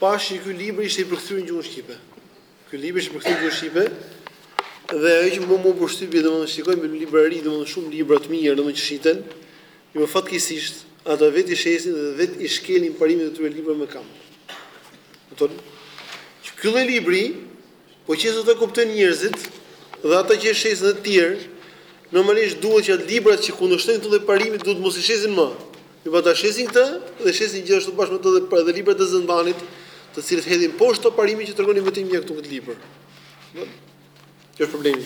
Pashë ky libër ishte i përkthyer në gjuhën shqipe. Ky libër ishte i përkthyer në gjuhën shqipe. Dhe ajo që më bëu përshtypje, domethënë shikoj në librari, domethënë shumë libra të mirë, domethënë që shiten, fatkeqësisht, ata vetë i shesin dhe vetë i shkelin parimet e këtyre librave me kamë. Kupton? Që ky lloj libri Po qe se do ta kuptojnë njerëzit dhe ata që e shesin dhe të tjerë, normalisht duhet që librat që kundërshtojnë këtë lloj parimi duhet të mos i shesin më. Mirëpo ata shesin këtë dhe shesin gjithashtu bashkë me të dhe dhe librat e Zendanit, të cilët hedhin poshtë këto parime që tregon Ibn Taymija këtu në këtë libër. Ky është problemi.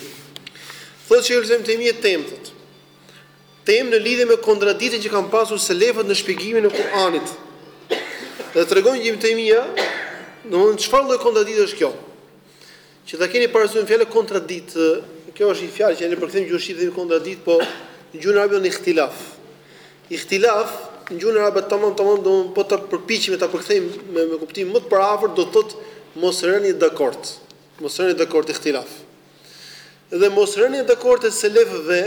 Thotë Shejkhul Islam Ibn Taymija tem thotë. Temë në lidhje me kontraditën që kanë pasur selefët në shpjegimin e Kur'anit. Dhe tregon Ibn Taymija, domthonë çfarë lloj kontradite është kjo? Që ta keni parasysh fjalën kontraditë, kjo është një fjalë që ne përkthejmë në gjuhën shqipe si kontraditë, po në gjuhën arabe është ihtilaf. Ihtilaf në gjuhën arabe tamam tamam do po të përpiqemi ta përkthejmë me me kuptim më të përafërt do të thotë mos rënie dakord. Mos rënie dakord ihtilaf. Dhe mos rënia dakord e selefëve,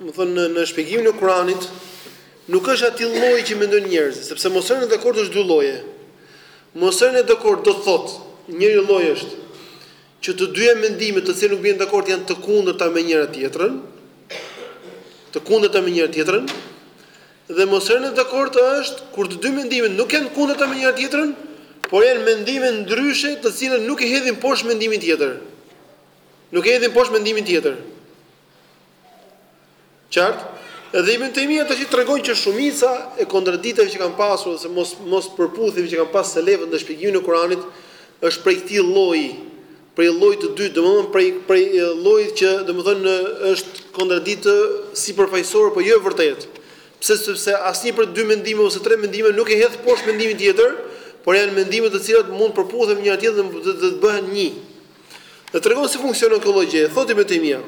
domethonë në shpjegimin e Kuranit, nuk është atij lloji që mendojnë njerëzit, sepse mos rënia dakord është dy lloje. Mos rënia dakord do thotë, njëri lloj është që të dyja mendimet të cilat nuk bien dakord janë të kundërta me njëra tjetrën, të kundërta me njëra tjetrën, Dhe mos rënie dakord është kur të dy mendimet nuk janë të kundërta me njëra tjetrën, por janë mendime ndryshe të cilat nuk e hedhin poshtë mendimin tjetër. Nuk e hedhin poshtë mendimin tjetër. Qartë? Edhe Ibn Taymija tashi tregon që shumica e kontraditave që kanë pasur ose mos mos përputhjeve që kanë pas selefët në shpjegimin e Kuranit është prej këtij lloji prej llojit të dytë, domethënë prej prej llojit që domethënë është kontraditë sipërfaqësore, por jo e vërtetë. Pse sepse asnjë prej dy mendimeve ose tre mendimeve nuk e hedh poshtë mendimin tjetër, por janë mendime të cilat mund të përputhen me njëra tjetrën dhe të bëhen një. Dhe tregon si funksionon kjo lloj gjëje, thotë Ibn Taymija,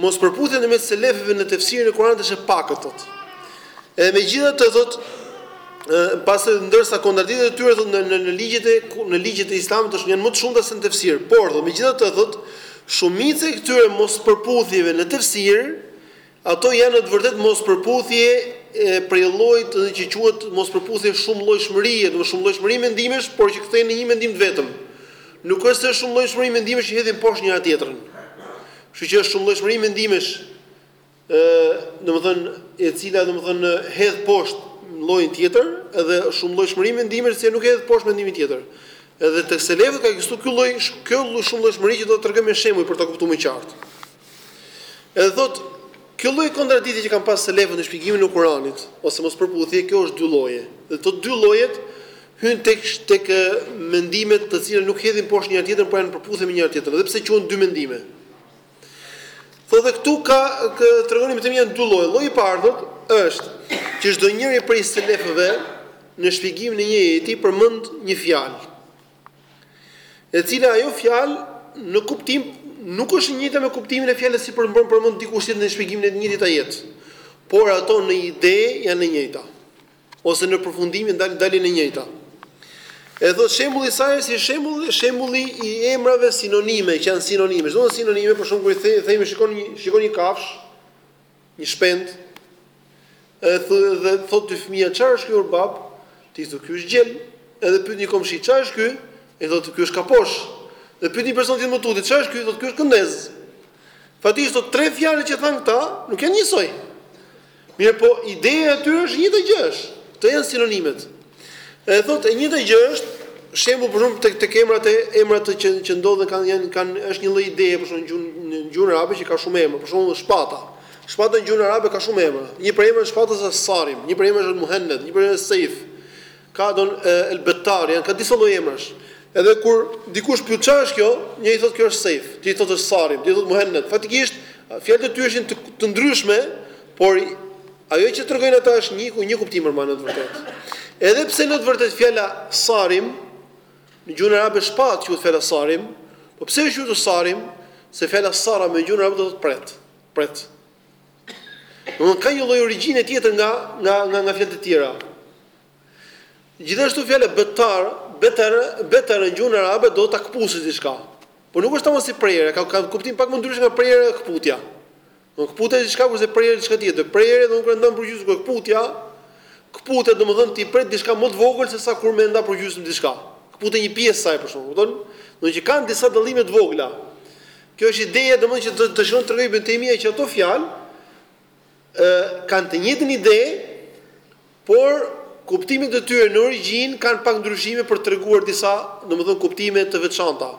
Mospërputhja ndërmjet selefeve në tefsirin e Kuranit është e pakët, thotë. Edhe megjithatë, thotë, ë pasi ndërsa kontraditat e tyre thotë në në ligjet e në ligjet e Islamit është janë më të shumta se në tefsir. Por thotë, megjithatë, thotë, shumica e këtyre mospërputhjeve në tefsir, ato janë në të vërtetë mospërputhje e prej llojit që quhet mospërputhje shumëllojshmërie, do të thotë shumëllojshmëri mendimesh, por që kthehen në një mendim të vetëm. Nuk është se është shumëllojshmëri mendimesh që hedhin poshtë njëra-tjetrën. Kështu që është shumëllojshmëri mendimesh, ë domethënë, e cila domethënë hedh poshtë llojin tjetër dhe shumëllojshmëri mendimesh që nuk e hedh poshtë mendimin tjetër. Edhe tek selefët ka ekzistuar ky lloj kjo shumëllojshmëri që do të tregoj me shembuj për ta kuptuar më qartë. Edhe thotë Kjo lloj kontradite që kanë pas selefët në shpjegimin e Kuranit ose mospërputhje kjo është dy lloje. Dhe këto dy llojet hyjnë tek tek mendimet të cilat nuk hedhin poshtë njëra tjetrën por janë në përputhje me njëra tjetrën dhe pse quhen dy mendime. Thotë këtu ka, tregon Ibn Tejmija, dy lloje. Lloji i parë thotë është që çdo njëri prej selefëve në shpjegimin e një ajeti përmend një fjalë. E cila ajo fjalë në kuptim nuk është e njëjta me kuptimin e fjalës që për përmend dikush tjetër në shpjegimin e të njëjtit ajet. Por ato në ide janë e njëjta. Ose në përfundimin dalin dalin e njëjta. E thot shembulli i saj si shembull shembulli i emrave sinonime që janë sinonime. Ç'do thotë sinonime për shembull kur i themi themi shikon një shikon një kafshë, një shpend. E thotë dhe thotë ty fëmija çfarë është ky or bab? Ti thua ky është gjel. Edhe pyet një komshi çfarë është ky? I thotë ky është kaposh. Dhe pyet një person tjetër më tutje çfarë është ky? Thotë ky është këndez. Faktikisht tre fjalët që thanë këta nuk janë njësoj. Mirëpo ideja e tyre është e njëjta gjë është, këto janë sinonimet. E thotë e njëjta gjë është, shembull për shembull tek tek emrat e emrat të që që ndodhen kanë janë kanë është një lloj ideje për shembull gjuhën në gjuhën arabe që ka shumë emra, për shembull shpata. Shpata në gjuhën arabe ka shumë emra. Një prej emrave të shpatës është Sarim, një prej emrave është Muhenned, një prej emrave është Sejf. Ka dhe El Bettar, janë ka disa lloj emrash. Edhe kur dikush pyet çfarë është kjo, njëri thotë kjo është Sejf, tjetri thotë është Sarim, tjetri thotë Muhenned. Faktikisht, fjalët e tyre ishin të të ndryshme, por ajo që tregojnë ata është një një kuptim më në të vërtetë. Edhe pse në të vërtetë fjala Sarim në gjuhën arabe shpatë quhet fjala Sarim, po pse është quajtur Sarim? Se fjala Sarame në gjuhën arabe do të thotë pret, pret. Domthonë ka një lloj origjine tjetër nga nga nga nga fjalët e tjera. Gjithashtu fjala betar, betar, betar në gjuhën arabe do thotë kpusësh diçka. Po nuk është tamam si prerja, ka ka kuptim pak më ndryshe nga prerja dhe kputja. Domethënë kputja është diçka kurse prerja është diçka tjetër. Prerja domethënë ndan përgjysmë, por kputja, kputja domethënë ti pret diçka më të vogël se sa kur me nda përgjysmë diçka. Kputja një pjesë e saj për shembull, kupton? Domethënë që kanë disa dallime të vogla. Kjo është ideja, domethënë që të dëshiron të tregojë Ibn Tejmija që ato fjalë ë kanë të njëjtën ide, por kuptimet e tyre në origjinë kanë pak ndryshime për të treguar disa, domethënë kuptime të veçanta.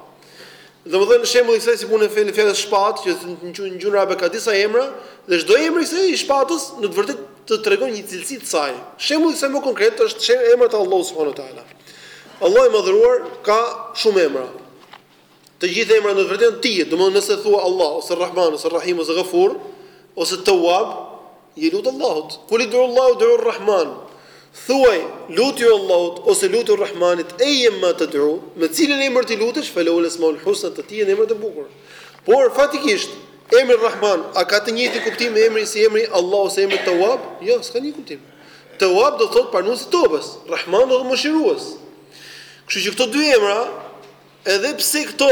Domethënë shembulli i saj si puna e fjalës shpatë që në gjuhën arabe ka disa emra dhe çdo emër i kësaj i shpatës në të vërtetë të tregon një cilësi të saj. Shembulli i kësaj më konkret është shemb emrat e Allahut subhanahu wa taala. Allahu i madhëruar ka shumë emra. Të gjithë emrat në të vërtetë janë të Tij, domethënë nëse thua Allah ose Rrahman ose Rrahim ose Gafur ose Tawwab, i lutesh Allahut. Kul idu Allahu idu Rrahman. Thuaj, lutju Allahut ose lutju Rrahmanit, ejemma tad'u, me cilin emër ti lutesh, falehul esmaul husna, të tij janë emrat e bukur. Por faktikisht, emri Rrahman a ka të njëjtin kuptim me emrin si emri Allah ose emri Tawwab? Jo, s'ka një kuptim. Tawwab do të thotë pranues i tobës, Rrahman do të thotë mëshirues. Kështu që këto dy emra Edhe pse këto,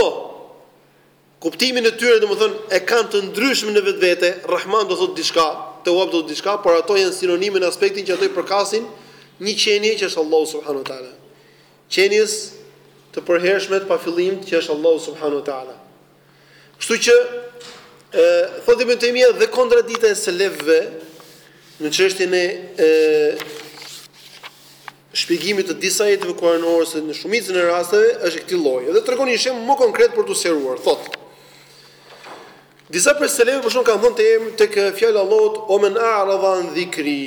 kuptimin e tyre, domethënë, e kanë të ndryshëm në vetvete, Rahman do thotë diçka, Tewwab do thotë diçka, por ato janë sinonime në aspektin që ato i përkasin një qenie që është Allahu subhanahu wa taala. Qenies së përhershme të pafillimtë që është Allahu subhanahu wa taala. Kështu që, thotë Ibën Taymija, dhe kontradikta e selefëve në çështjen e shpjegimit të disa ajeteve kuranore ose në shumicën e rasteve është e këtij lloji. Dhe tregon një shembull më konkret për t'u sqaruar, thotë: Disa prej selefëve për shembull kanë thënë te tek fjala e Allahut ue men a'rada an dhikri,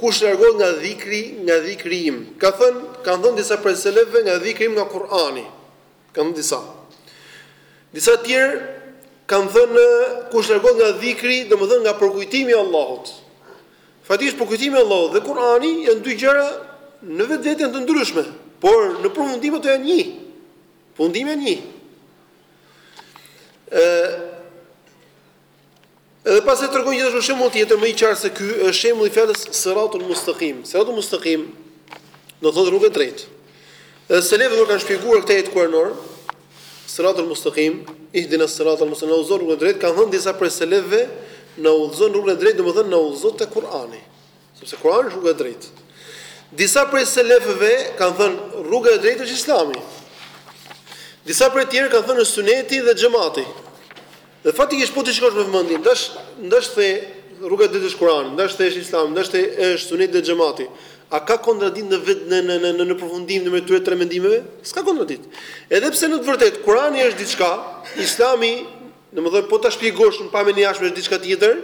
kush largohet nga dhikri, nga dhikri im, ka thënë, kanë thënë disa prej selefëve nga dhikri im nga Kur'ani. Kanë thënë disa. Disa të tjerë kanë thënë kush largohet nga dhikri, domethënë nga përkujtimi i Allahut. Faktikisht përkujtimi i Allahut dhe Kur'ani janë dy gjëra në vetvete të ndryshme, por në përfundim ato janë një. Përfundimi janë një. Ë Edhe pastaj tregon gjithashtu një shembull tjetër më i qartë se ky, është shembulli i fjalës siratul mustaqim. Siratul mustaqim do thotë rrugë e drejtë. Dhe selefët kur kanë shpjeguar këtë ajet kuranor, siratul mustaqim, ihdina siratal mustaqim, na udhëzo në rrugën e drejtë, kanë thënë disa prej selefëve, na udhëzo në rrugën e drejtë, domethënë na udhëzo te Kur'ani. Sepse Kurani është rruga e drejtë. Disa prej selefëve kanë thënë rruga e drejtë është Islami. Disa prej tjerë kanë thënë suneti dhe xhemati. Dhe faktikisht po t'i shikosh me vëmendje, ndash ndash the rruga e drejtë është Kurani, ndash the është Islami, ndash the është suneti dhe xhemati. A ka kontradikt në vete në në në në përfundim në mes këtyre mendimeve? S'ka kontradikt. Edhe pse në të vërtetë Kurani është diçka, Islami, domethënë po ta shpjegosh në pamjen e jashtme është diçka tjetër,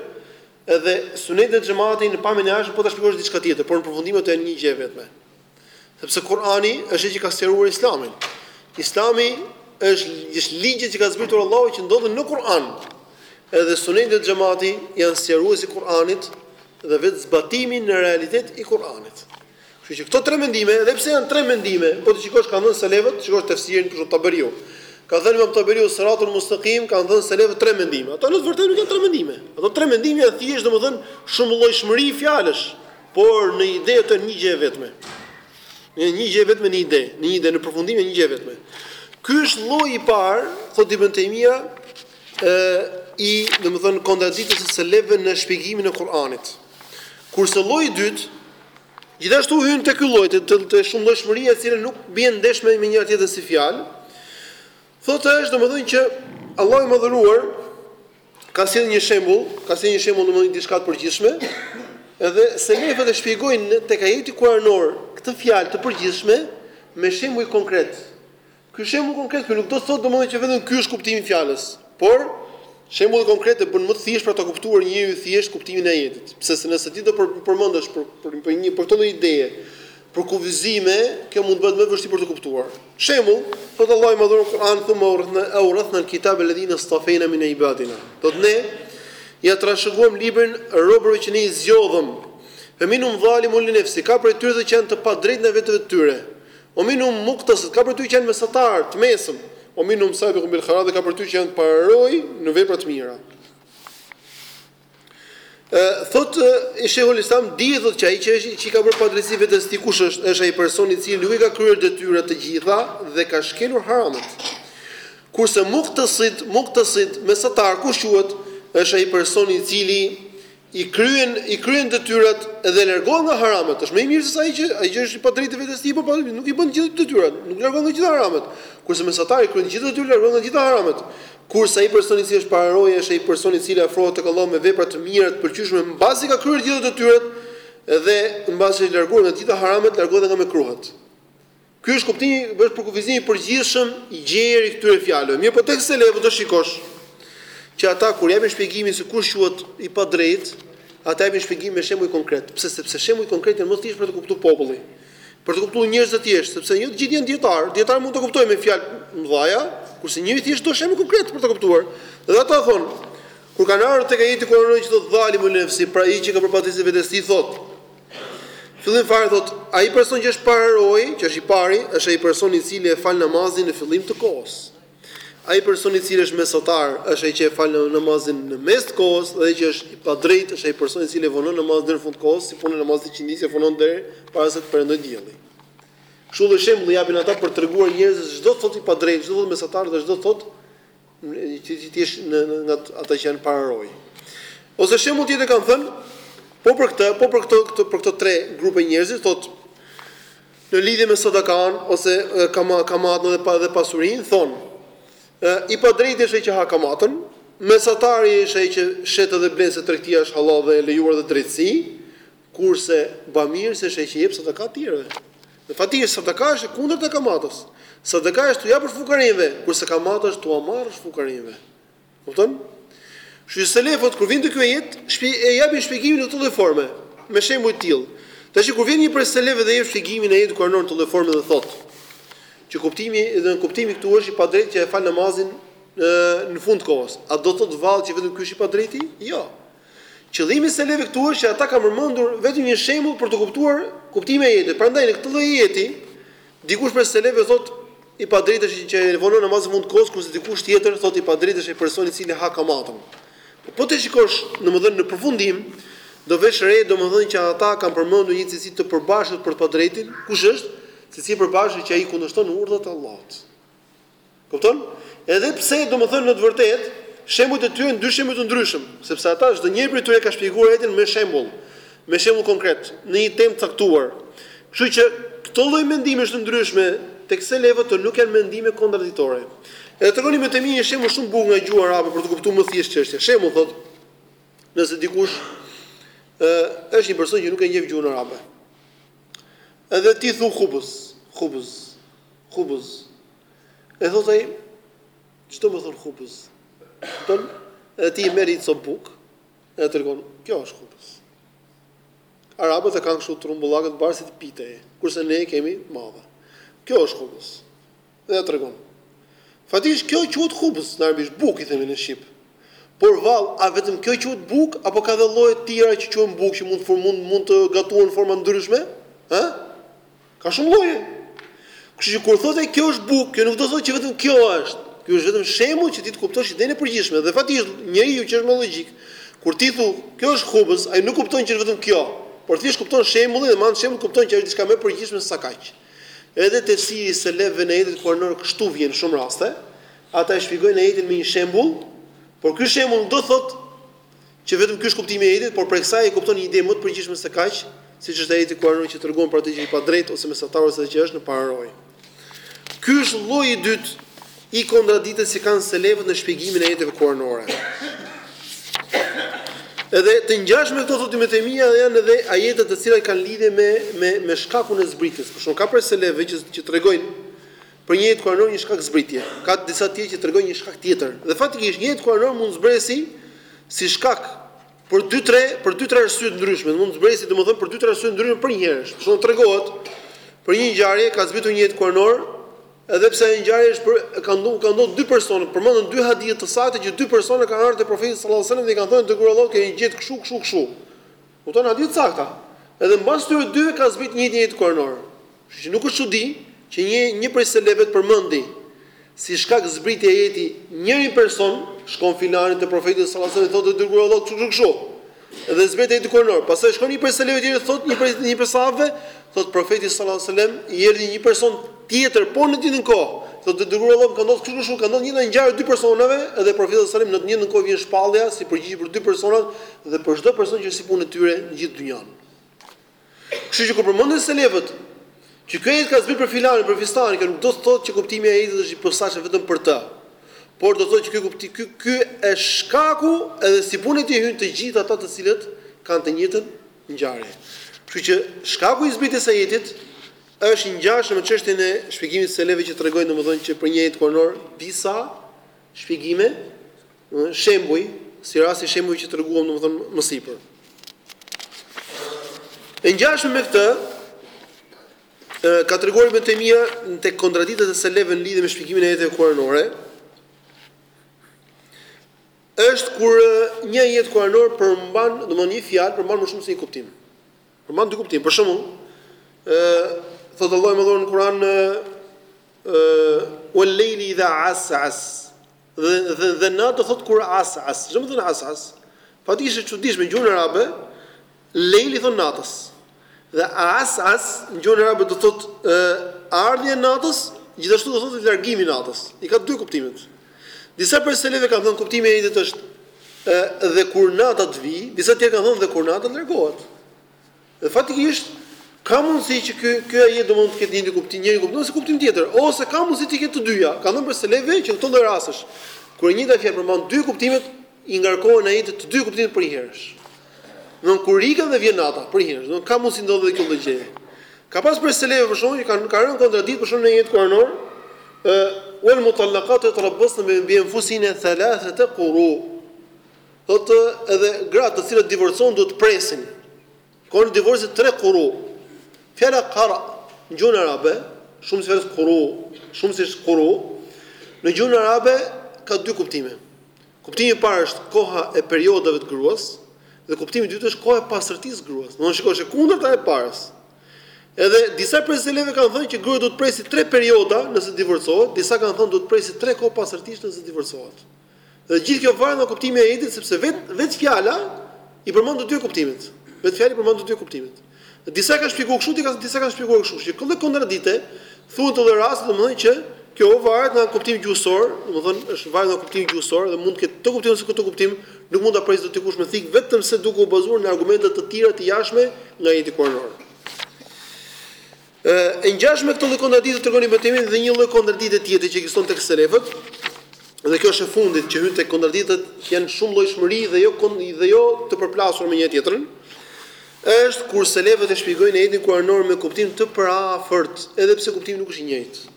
Edhe Suneti dhe Xhemati në pamjen e jashtme po ta shpjegosh diçka tjetër, por në përfundim ato janë një gjë e vetme. Sepse Kur'ani është ai që ka sqaruar Islamin. Islami është është ligjet që ka zbritur Allahu që ndodhen në Kur'an. Edhe Suneti dhe Xhemati janë sqaruesi i Kur'anit dhe vetë zbatimi në realitet i Kur'anit. Kështu që këto tre mendime, edhe pse janë tre mendime, po të shikosh kanë thënë selefët, shikosh tefsirin prej Taberiut. Ka thënë Imam Taberiu Siratul Mustaqim, kanë thënë selefët tre mendime. Ato në të vërtetë nuk janë tre mendime. Ato tre mendime janë thjesht domethënë shumëllojshmëri fjalësh, por në ide ato janë një gjë e vetme. Në një gjë e vetme në ide, në një ide në përfundim janë një gjë e vetme. Ky është lloji i parë, thotë Ibn Taymija, ë i, domethënë kontradiktës së selefëve në shpjegimin e Kur'anit. Kurse lloji i dytë, Gjithashtu hyn te ky lloj te te shumëllojshmëria e cila nuk bjen ndesh me me njëra tjetrën si fjalë, thotë ai është domethënë që Allahu i Madhëruar ka sjellë një shembull, ka sjellë një shembull domethënë diçka të përgjithshme, edhe selefët e shpjegojnë tek ajeti kuranor këtë fjalë të përgjithshme me shembuj konkret. Ky shembull konkret këtu nuk do të thotë domethënë që vetëm ky është kuptimi i fjalës, por shembulli konkret e bën më të thjeshtë për ta kuptuar njeriu i thjeshtë kuptimin e ajetit. Pse se nëse ti do për, përmendesh për, për, për një për këtë lloj ideje, për kufizime, kjo mund të bëhet më e vështirë për të kuptuar. Shembull, thotë Allahu i madhëruar në Kur'an, "Thumma awrathna awrathna al-kitaba alladhina istafayna min ibadina." Do të ne ja trashëguam librin robërve që ne i zgjodhëm. Feminum zalimun li nefsi, ka prej tyre që janë të padrejtë ndaj vetëve të tyre. O minhum muqtasid, ka prej tyre që janë mesatarë, të mesëm, O minhum sabiqun bil khairat, dhe ka prej tyre që janë pararojë në vepra të mira. Ë, thotë Shehul Islam, dije që ai që është që i ka bërë padrejtësi vetes së tij kush është? Është ai person i cili nuk i ka kryer detyrat të gjitha dhe ka shkelur haramet. Kurse muqtasid, muqtasidi, mesatar, kush quhet? Është ai person i cili i kryen i kryen detyrat dhe largohet nga haramet, është më i mirë se sa ai që ai që është i padrejtë vetes tij, por po nuk i bën të gjitha detyrat, nuk largohet nga të gjitha haramet. Kurse mesatari kryen të gjitha detyrat, largohet nga të gjitha haramet. Kurse ai person i cili është pararojë është ai person i cili afrohet tek Allahu me vepra të mira të pëlqyeshme mbasi ka kryer të gjitha detyrat dhe mbasi është larguar nga të gjitha haramet, largohet edhe nga mekruhet. Ky është kuptimi, është përkufizimi i përgjithshëm i gjerë i këtyre fjalëve. Mirëpo tek selefët do shikosh që ata kur japin shpjegimin se kush quhet i padrejtë, ata japin shpjegim me shembuj konkret. Pse? Sepse shembujt konkret janë më thjesht për të kuptuar populli. Për të kuptuar njerëz të thjeshtë, sepse jo të gjithë janë dijetarë, dijetari mund të kuptojë me fjalë të mëdha, kurse njeriu i thjeshtë do shembuj konkret për të kuptuar. Dhe ata thonë, kur kanë ardhur tek ajeti kuranor që thotë dhalimun nefsi, pra ai që ka bërë padrejtësi vetes tij thotë, Fillim fare thotë, ai person që është pararojë, që është i pari, është ai person i cili e fal namazin në fillim të kohës. Ai person i cili është mesatar, është ai që e fal namazin në mes të kohës dhe që është i padrejtë, është ai person i cili e vonon namazin deri në fund të kohës, si puna e namazit të ikindisë e vonon deri para se të perëndojë dielli. Kështu dhe shembull i japin ata për treguar njerëzve se ç'do të thotë i padrejtë, ç'do të thotë mesatar dhe ç'do të thotë Ti ti jesh një nga ata që janë pararojë. Ose shembull tjetër kanë thënë, po për këtë, po për këto këto për këto tre grupe njerëzish thotë në lidhje me sadakan ose kama kamatën dhe pa dhe pasurinë thotë i padrejtë është ai që ha kamatën mesatari është ai që shet edhe blen se tregtia është hallall dhe e lejuar dhe drejtësi Kurse bamirës është ai që jep sadaka tjerëve. Dhe faktikisht sadaka është e kundërta e kamatës. Sadaka është tu japësh fukarinjve, kurse kamata është t'ua marrësh fukarinjve. Kupton? Kështu që selefët kur vinte ky ajet, shpi, e japin shpjegimin në këtë lloj forme, me shembuj të tillë. Tash kur vjen një prej selefëve dhe jep shpjegimin e ajetit kuranor në këtë lloj forme dhe thotë që kuptimi dhe në kuptimi këtu është i padrejtë që e fal namazin në fund të kohës. A do thotë vallë që vetëm ky është i padrejti? Jo. Qëllimi i selefëve këtu është që ata kanë përmendur vetëm një shembull për të kuptuar kuptimin e ajetit. Prandaj në këtë lloj ajeti, dikush prej selefëve thotë i padrejtë është që e vonon namazin në fund të kohës, kurse dikush tjetër thotë i padrejtë është ai person i cili ha kamatën. Po po të shikosh, domethënë në përfundim, do vesh re domethënë që ata kanë përmendur një cilësi të përbashkët për të padrejtin, kush është? Cilësi e përbashkët që ai kundërshton urdhrat e Allahut. Kupton? Edhe pse, domethënë, në të vërtetë, shembujt e tyre janë dy shembuj të ndryshëm, sepse ata çdo njëri prej tyre ka shpjeguar ajetin me shembull, me shembull konkret, në një temë të caktuar. Kështu që këto lloj mendimesh të ndryshme tek selefët nuk janë mendime kontradiktore. Edhe tregon Ibn Taymija një shembull shumë të bukur nga gjuha arabe për të kuptuar më thjesht çështjen. Shembull thotë, nëse dikush ë është një person që nuk e njeh gjuhën arabe. Edhe ti thu khubuz, khubuz. Khubuz. E thotë ai, ç'do me thënë khubuz? Kupton? Edhe ti i merr një copë bukë, e tregon, kjo është khubuz. Arabët e kanë kështu trumbullakët mbarë si të pite, kurse ne e kemi të madhe. Kjo është khubuz. Dhe e tregon. Faktikisht kjo quhet khubuz, në arabisht bukë i themi në shqip. Por vallë, a vetëm kjo quhet bukë apo ka dhe lloje të tjera që quhen bukë që mund të mund mund të gatuhen në forma ndryshme? Ë? Ka shumë lloje. Kështu që kur thotë kjo është bukë, kjo nuk do të thotë që vetëm kjo është. Ky është vetëm shembull që ti të kuptosh idenë e përgjithshme. Dhe faktikisht, njeriu që është me logjikë, kur ti thu, kjo është hubëz, ai nuk kupton që është vetëm kjo, por thjesht kupton shembullin dhe me anë të shembullit kupton që është diçka më e përgjithshme se sa kaq. Edhe tefsiri i selefëve në ajetet kuranore kështu vjen në shumë raste, ata e shpjegojnë ajetin me një shembull, por ky shembull nuk do të thotë Që vetëm ky është kuptimi i ajetit, por prej kësaj e kupton një ide më të përgjithshme se kaq, siç është ajeti kuranor që tregon për atë që është i padrejtë ose mesatar ose atë që është në pararojë. Ky është lloji i dytë i kontradiktës që kanë selefët në shpjegimin e ajeteve kuranore. Edhe të ngjashme këto thotë Ibn Taymija janë edhe ajete të cilat kanë lidhje me me me shkakun e zbritjes. Por shumë ka prej selefëve që që tregojnë Për një ajet kuranor një shkak zbritje, ka disa të tjerë që tregojnë një shkak tjetër. Dhe faktikisht një ajet kuranor mund të zbresi si shkak për dy tre për dy tre arsye të ndryshme, mund të zbresi domethënë për dy tre arsye të ndryshme përnjëherësh. Për shembull tregohet për një ngjarje ka zbritur një ajet kuranor, edhe pse ajo ngjarje është për ka ndodhur ka ndodhur dy persona, përmendën dy hadithe të sakta që dy persona kanë ardhur te profeti sallallahu alajhi wasallam dhe i kanë thënë i dërguar i Allahut ke një gjë kshu kshu kshu. Kupton hadithe të sakta. Edhe mbas këtyre dyve ka zbrit i njëjti ajet kuranor. Kështu që nuk është çudi që një një prej selefëve të përmendi si shkak zbritje ajeti njërin person, shkon filani te Profeti sallallahu alajhi wasallam i thotë o dërguari i Allahut kështu kështu kështu dhe zbret ajeti kuranor. Pastaj shkon një prej selefëve tjetër thotë një prej një prej sahabëve thotë Profeti sallallahu alajhi wasallam i erdhi një person tjetër po në të njëjtën kohë, thotë o dërguari i Allahut më ka ndodhur kështu kështu ka ndodhur një nga ngjarjet e dy personave edhe Profeti sallallahu alajhi wasallam në të njëjtën kohë vjen shpallja si përgjigje për dy personat dhe për çdo person që si punë e tyre në gjithë dynjanë. Kështu që kur përmendin selefët që ky ajet ka zbritur për filanin, për fistanin, kjo nuk do të thotë që kuptimi i ajetit është i posaçëm vetëm për të, por do të thotë që ky kupti, ky ky është shkaku edhe si punë e tij hyjnë të gjithë ata të cilët kanë të njëjtën ngjarje. Kështu që shkaku i zbritjes së ajetit është i ngjashëm me çështjen e shpjegimit të selefëve që tregojnë domethënë që për një ajet kuranor disa shpjegime Shembuj, si rasti i shembujve që treguam domethënë më sipër. E ngjashme me këtë, ka treguar Ibn Taymija tek kontradiktat e selefëve në lidhje me shpjegimin e ajeteve kuranore, është kur një ajet kuranor përmban, domethënë një fjalë përmban më shumë se një kuptim. Përmban dy kuptime. Për shembull, ë thotë Allahu i madhëruar në Kur'an ë wal-laili idha as'as. Dhe, dhe, dhe natë do thotë kur as, as. Ç'do me thënë as, as. Faktikisht e çuditshme në gjuhën arabe, lejl i thon natës. Dhe as, as, në gjuhën arabe do thotë ë ardhja e natës, gjithashtu do thotë largimi i natës. I ka dy kuptimet. Disa prej selefëve kanë thënë kuptimi i ajetit është ë dhe kur nata të vijë, disa tjerë kanë thënë dhe kur nata të largohet. Dhe faktikisht ka mundësi që ky ky ajet domthonë të ketë një kuptim, një kuptim ose kuptim tjetër, ose ka mundësi të ketë të dyja. Ka thënë prej selefëve që në këto lloj rastesh, kur e njëjta fjalë përmban dy kuptimet, i ngarkohen ajetit të dy kuptimet përnjëherësh. Domthonë kur ikën dhe vjen nata, përnjëherësh. Domthonë ka mundësi ndodhë edhe kjo lloj gjëje. Ka pas prej selefëve për shkakun që kanë kanë rënë kontradikt për shkakun e ajetit kuranor, ë wal mutallaqat yatarabbasna bi anfusihinna thalathata quru. Thotë edhe gratë të cilat divorcohen duhet të presin kohën e divorcit tre kuru. Fjala qara në gjuhën arabe, shumësi i fjalës kuru, shumësi kuru, në gjuhën arabe ka dy kuptime. Kuptimi i parë është koha e periodave të gruas dhe kuptimi i dytë është koha e pastërtisë së gruas. Domethënë e kundërta e parës. Edhe disa prej selefëve kanë thënë që gruaja duhet të presi tre perioda nëse divorcohet, disa kanë thënë duhet të presi tre kohë pastërtie nëse divorcohet. Dhe gjithë kjo varet nga kuptimi i ajetit, sepse vetë vetë fjala i përmban të dy kuptimet. Vetë fjala i përmban të dy kuptimet. Disa kanë shpjeguar kështu, disa kanë disa kanë shpjeguar kështu, që këto kontradikte thuhen në këtë lloj rasti, domethënë që kjo varet nga kuptimi gjuhësor, domethënë është varet nga kuptimi gjuhësor dhe mund të ketë këtë kuptim ose këtë kuptim, nuk mund ta presë dot dikush me thikë vetëm se duke u bazuar në argumente të tjera të jashtme nga ajeti kuranor. E ngjashme me këtë lloj kontradikte tregon Ibn Tejmija dhe një lloj kontradikte tjetër që ekziston tek selefët, dhe kjo është e fundit që hyn tek kontradiktet që janë shumëllojshmëri dhe jo dhe jo të përplasura me njëra-tjetrën, është kur selefët e shpjegojnë ajetin kuranor me kuptim të përafërt, edhe pse kuptimi nuk është i njëjtë.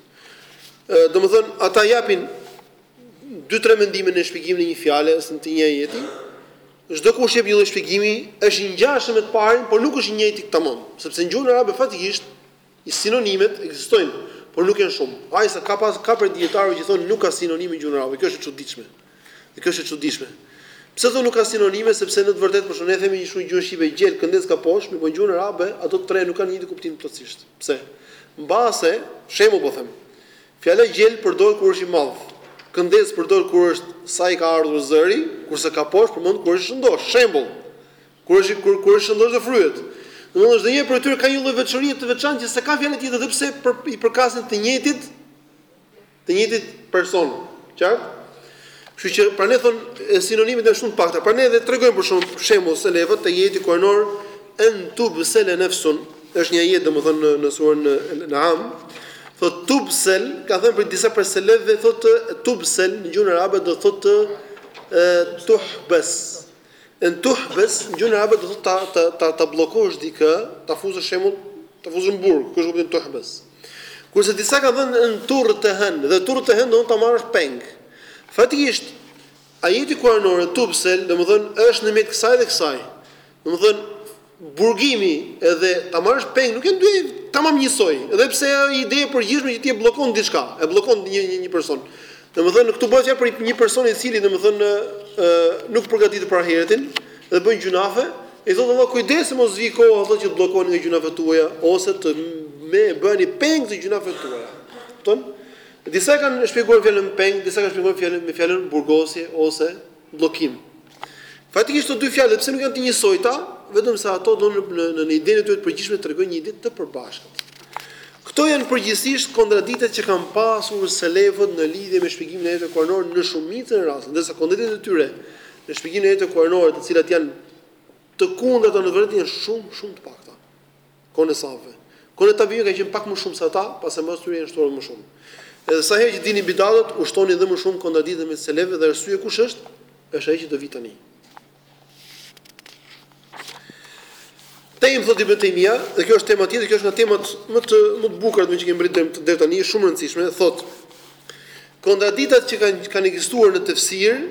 Ë domethënë ata japin dy tre mendime në shpjegimin e një fjale ose në të një ajeti, çdokush jep një lloj shpjegimi, është i ngjashëm me të parin, por nuk është i njëjti tamam, sepse në gjuhën arabe faktikisht sinonimet ekzistojnë, por nuk janë shumë. Aq sa ka pas ka prej dijetarëve që thonë nuk ka sinonime në gjuhën arabe, kjo është e çuditshme. Dhe kjo është e çuditshme. Pse thonë nuk ka sinonime, sepse në të vërtetë për shembull ne themi në gjuhën shqipe gjel këndez kaposh, mirëpo në gjuhën arabe ato tre nuk kanë të njëjtin kuptim plotësisht. Pse? Mbase, shembull po them, Fjala gjel përdor kur është i madh, këndez përdor kur është sa i ka ardhur zëri, kurse kaposh përmend kur është i shëndoshë. Shembull, Kur është i kur është i shëndoshë dhe fryhet. Domethënë çdonjëri prej tyre ka një lloj veçorie të veçantë që s'e ka fjala tjetër edhe pse i përkasin të njëjtit të njëjtit person. Qartë? Kështu që prandaj thonë sinonimet janë shumë të pakta. Prandaj dhe tregojnë për shemb, shembull selefët te ajeti kuranor en tubsele nefsun, është një ajet domethënë në në surën En'am, thot tubsel, ka thënë për disa prej selefëve thotë tubsel në gjuhën arabe do thotë tuhbes. En tuhbes në gjuhën arabe do të thotë ta ta ta bllokosh dikë, ta fusësh për shembull, ta fusësh në burg, ky është kuptimi tuhbes. Kurse disa kanë thënë en turtehen, dhe turtehen do të thotë ta marrësh peng. Faktikisht ajeti kuranor tubsel, domethënë është në mes të kësaj dhe kësaj. Domethënë Burgimi edhe ta marrësh peng nuk janë dy tamam njësoj, edhe pse ajo ide e përgjithshme që ti e bllokon diçka, e bllokon një një një person. Domethënë këtu bëhet fjalë për një person i cili domethënë ë nuk përgatitet për ahiretin dhe bën gjynahe, i thotë Allahu kujdes se mos vijë koha thotë që të bllokoheni nga gjynahet tuaja ose të bëheni peng të gjynaheve tuaja. Kupton? Disa e kanë shpjeguar fjalën peng, disa kanë shpjeguar fjalën me fjalën burgosje ose bllokim. Faktikisht këto dy fjalë, edhe pse nuk janë të njësojta, vetëm se ato do në në, në idenë e tyre të përgjithshme të tregojnë një ide të përbashkët. Këto janë përgjithësisht kontradiktat që kanë pasur selefët në lidhje me shpjegimin e ajeteve kuranore në shumicën e rasteve, ndërsa kontradiktat e tyre në shpjegimin e ajeteve kuranore, të cilat janë të kundërta, në të vërtetë janë shumë, shumë të pakta. Kohën e sahabëve. Kohën e tabiinëve ka qenë pak më shumë se ata, pastaj mbas tyre janë shtuar edhe më shumë. Edhe sa herë që dilnin bidatët, u shtonin edhe më shumë kontradiktat mes selefëve dhe arsyeja kush është? Është ajo që do vijë tani. Tema thotë Ibn Taymija, dhe kjo është tema tjetër, kjo është nga temat më të më të bukura që kemi mbërritur deri tani, shumë e rëndësishme, thotë Kontradiktat që kanë kanë ekzistuar në tefsir,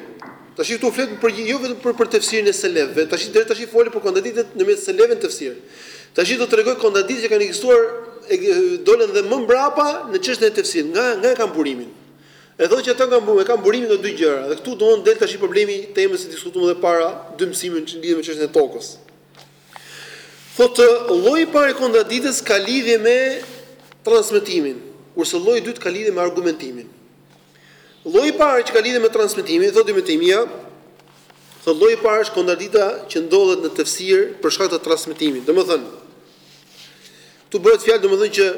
tash këtu flet për një jo vetëm për për tefsirin e selefëve, tash deri tash foli për kontradiktat në mes selefëve në tefsir. Tash do të tregojë kontradiktat që kanë ekzistuar dolën dhe më mbrapa në çështjen e tefsirit, nga nga e kanë burimin. E thotë që ato kanë burimin, kanë burimin nga dy gjëra. Dhe këtu do na dalë tash problemi i temës që diskutuam edhe para dy mësimeve që lidhet me çështjen e tokës. Thotë, Lloji i parë i kontradiktës ka lidhje me transmetimin, kurse lloji i dytë ka lidhje me argumentimin. Lloji i parë që ka lidhje me transmetimin, thotë Ibn Taymija, thotë lloji i parë është kontradikta që ndodhet në tefsir për shkak të transmetimit. Domethënë, këtu bëhet fjalë domethënë që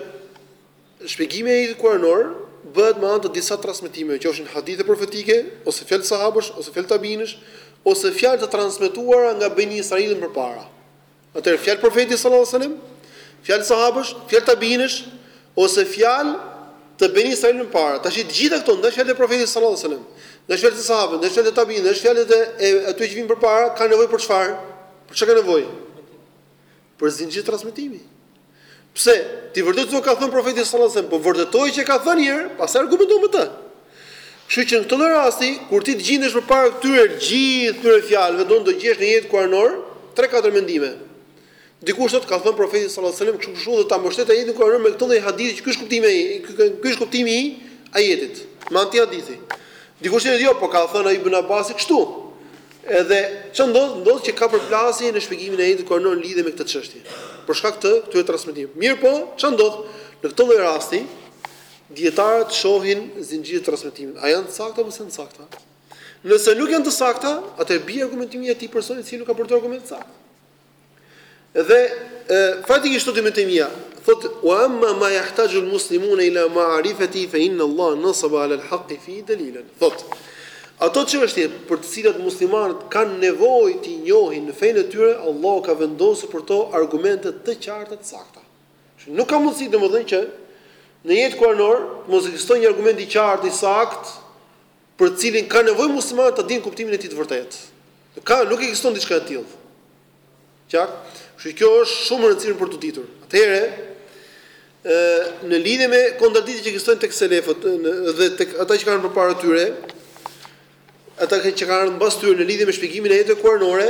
Shpjegimi i Ajetit Kuranor bëhet me anë të disa transmetimeve, qofshin hadithe profetike, ose fjalë sahabësh, ose fjalë tabiinësh, ose fjalë të transmetuara nga Beni Israili përpara. Atëherë, fjalë profeti sallallahu alajhi wasallam, fjalë sahabësh, fjalë tabiinësh, ose fjalë të Beni Israili përpara. Tash të gjitha këto, edhe fjalët e profetit sallallahu alajhi wasallam, edhe fjalët e sahabëve, edhe fjalët e tabiinëve, edhe fjalët e atyre që vijnë përpara, kanë nevojë për çfarë? Për çka kanë nevojë? Për zinxhir transmetimi. Pse? Ti vërtet thua ka thënë profeti sallallahu alajhi wasallam, po vërtetoje që e ka thënë një herë, pastaj argumenton me të. Kështu që në këtë lloj rasti, kur ti të gjendesh përpara këtyre gjithë këtyre fjalëve, do të ndëgjesh në ajet kuranor 3-4 mendime. Dikush thotë ka thënë profeti sallallahu alajhi wasallam kështu kështu do ta mbështesë ajetin kuranor me këtë lloj hadithi që ky është kuptimi ai, ky është kuptimi i ajetit, me anë të hadithit. Dikush tjetër jo, po ka thënë ai Ibn Abbasi kështu. Edhe ça ndodh, ndodh që ka përplasje në shpjegimin e ajetit kuranor në lidhje me këtë çështje, për shkak të këtyre transmetimeve. Mirëpo, ça ndodh, në këtë lloj rasti, dijetarët shohin zinxhirët e transmetimit, a janë të sakta apo s'janë të sakta. Nëse nuk janë të sakta, atëherë bie argumentimi i atij personi i cili nuk ka përdorur argument të saktë. Dhe faktikisht thotë Ibn Taymija, thotë wa amma ma yahtaju al-muslimuna ila ma'rifatihi fa inna Allah nasaba 'ala al-haqqi fihi dalilan. Thotë Ato çështje për të cilat muslimanët kanë nevojë t'i njohin në fenë e tyre, Allahu ka vendosur për to argumente të qarta të sakta. Kështu nuk ka mundësi domethënë që në ajet kuranor të mos ekzistojë një argument i qartë i saktë për të cilin ka nevojë muslimani ta dijë kuptimin e tij të vërtetë. Nuk ka, nuk ekziston diçka e tillë. Qartë? Kështu që kjo është shumë e rëndësishme për t'u ditur. Atëherë, ë në lidhje me kontradiktat që ekzistojnë tek selefët dhe tek ata që kanë përpara tyre, ata që kanë ardhur mbas tyre në lidhje me shpjegimin e ajeteve kuranore,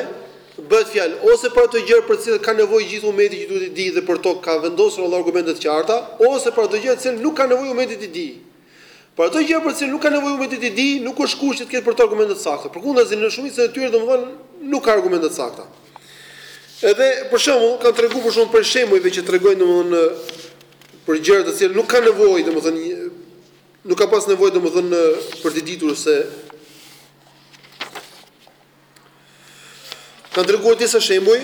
bëhet fjalë ose për ato gjëra për të cilat ka nevojë i gjithë ummeti që duhet t'i dijë dhe për to ka vendosur Allahu argumente të qarta, ose për ato gjëra të cilat nuk ka nevojë ummeti t'i dijë. Për ato gjëra për të cilat nuk ka nevojë ummeti t'i dijë, nuk është kusht që të ketë për to argumente të sakta. Përkundazi, në shumicën e tyre, domethënë, nuk ka argumente të sakta. Edhe, për shembull, kanë treguar për shembull prej shembujve që tregojnë, domethënë, për gjëra të cilat nuk kanë nevojë, domethënë, nuk ka pas nevojë, domethënë, për t'i ditur se kanë treguar disa shembuj,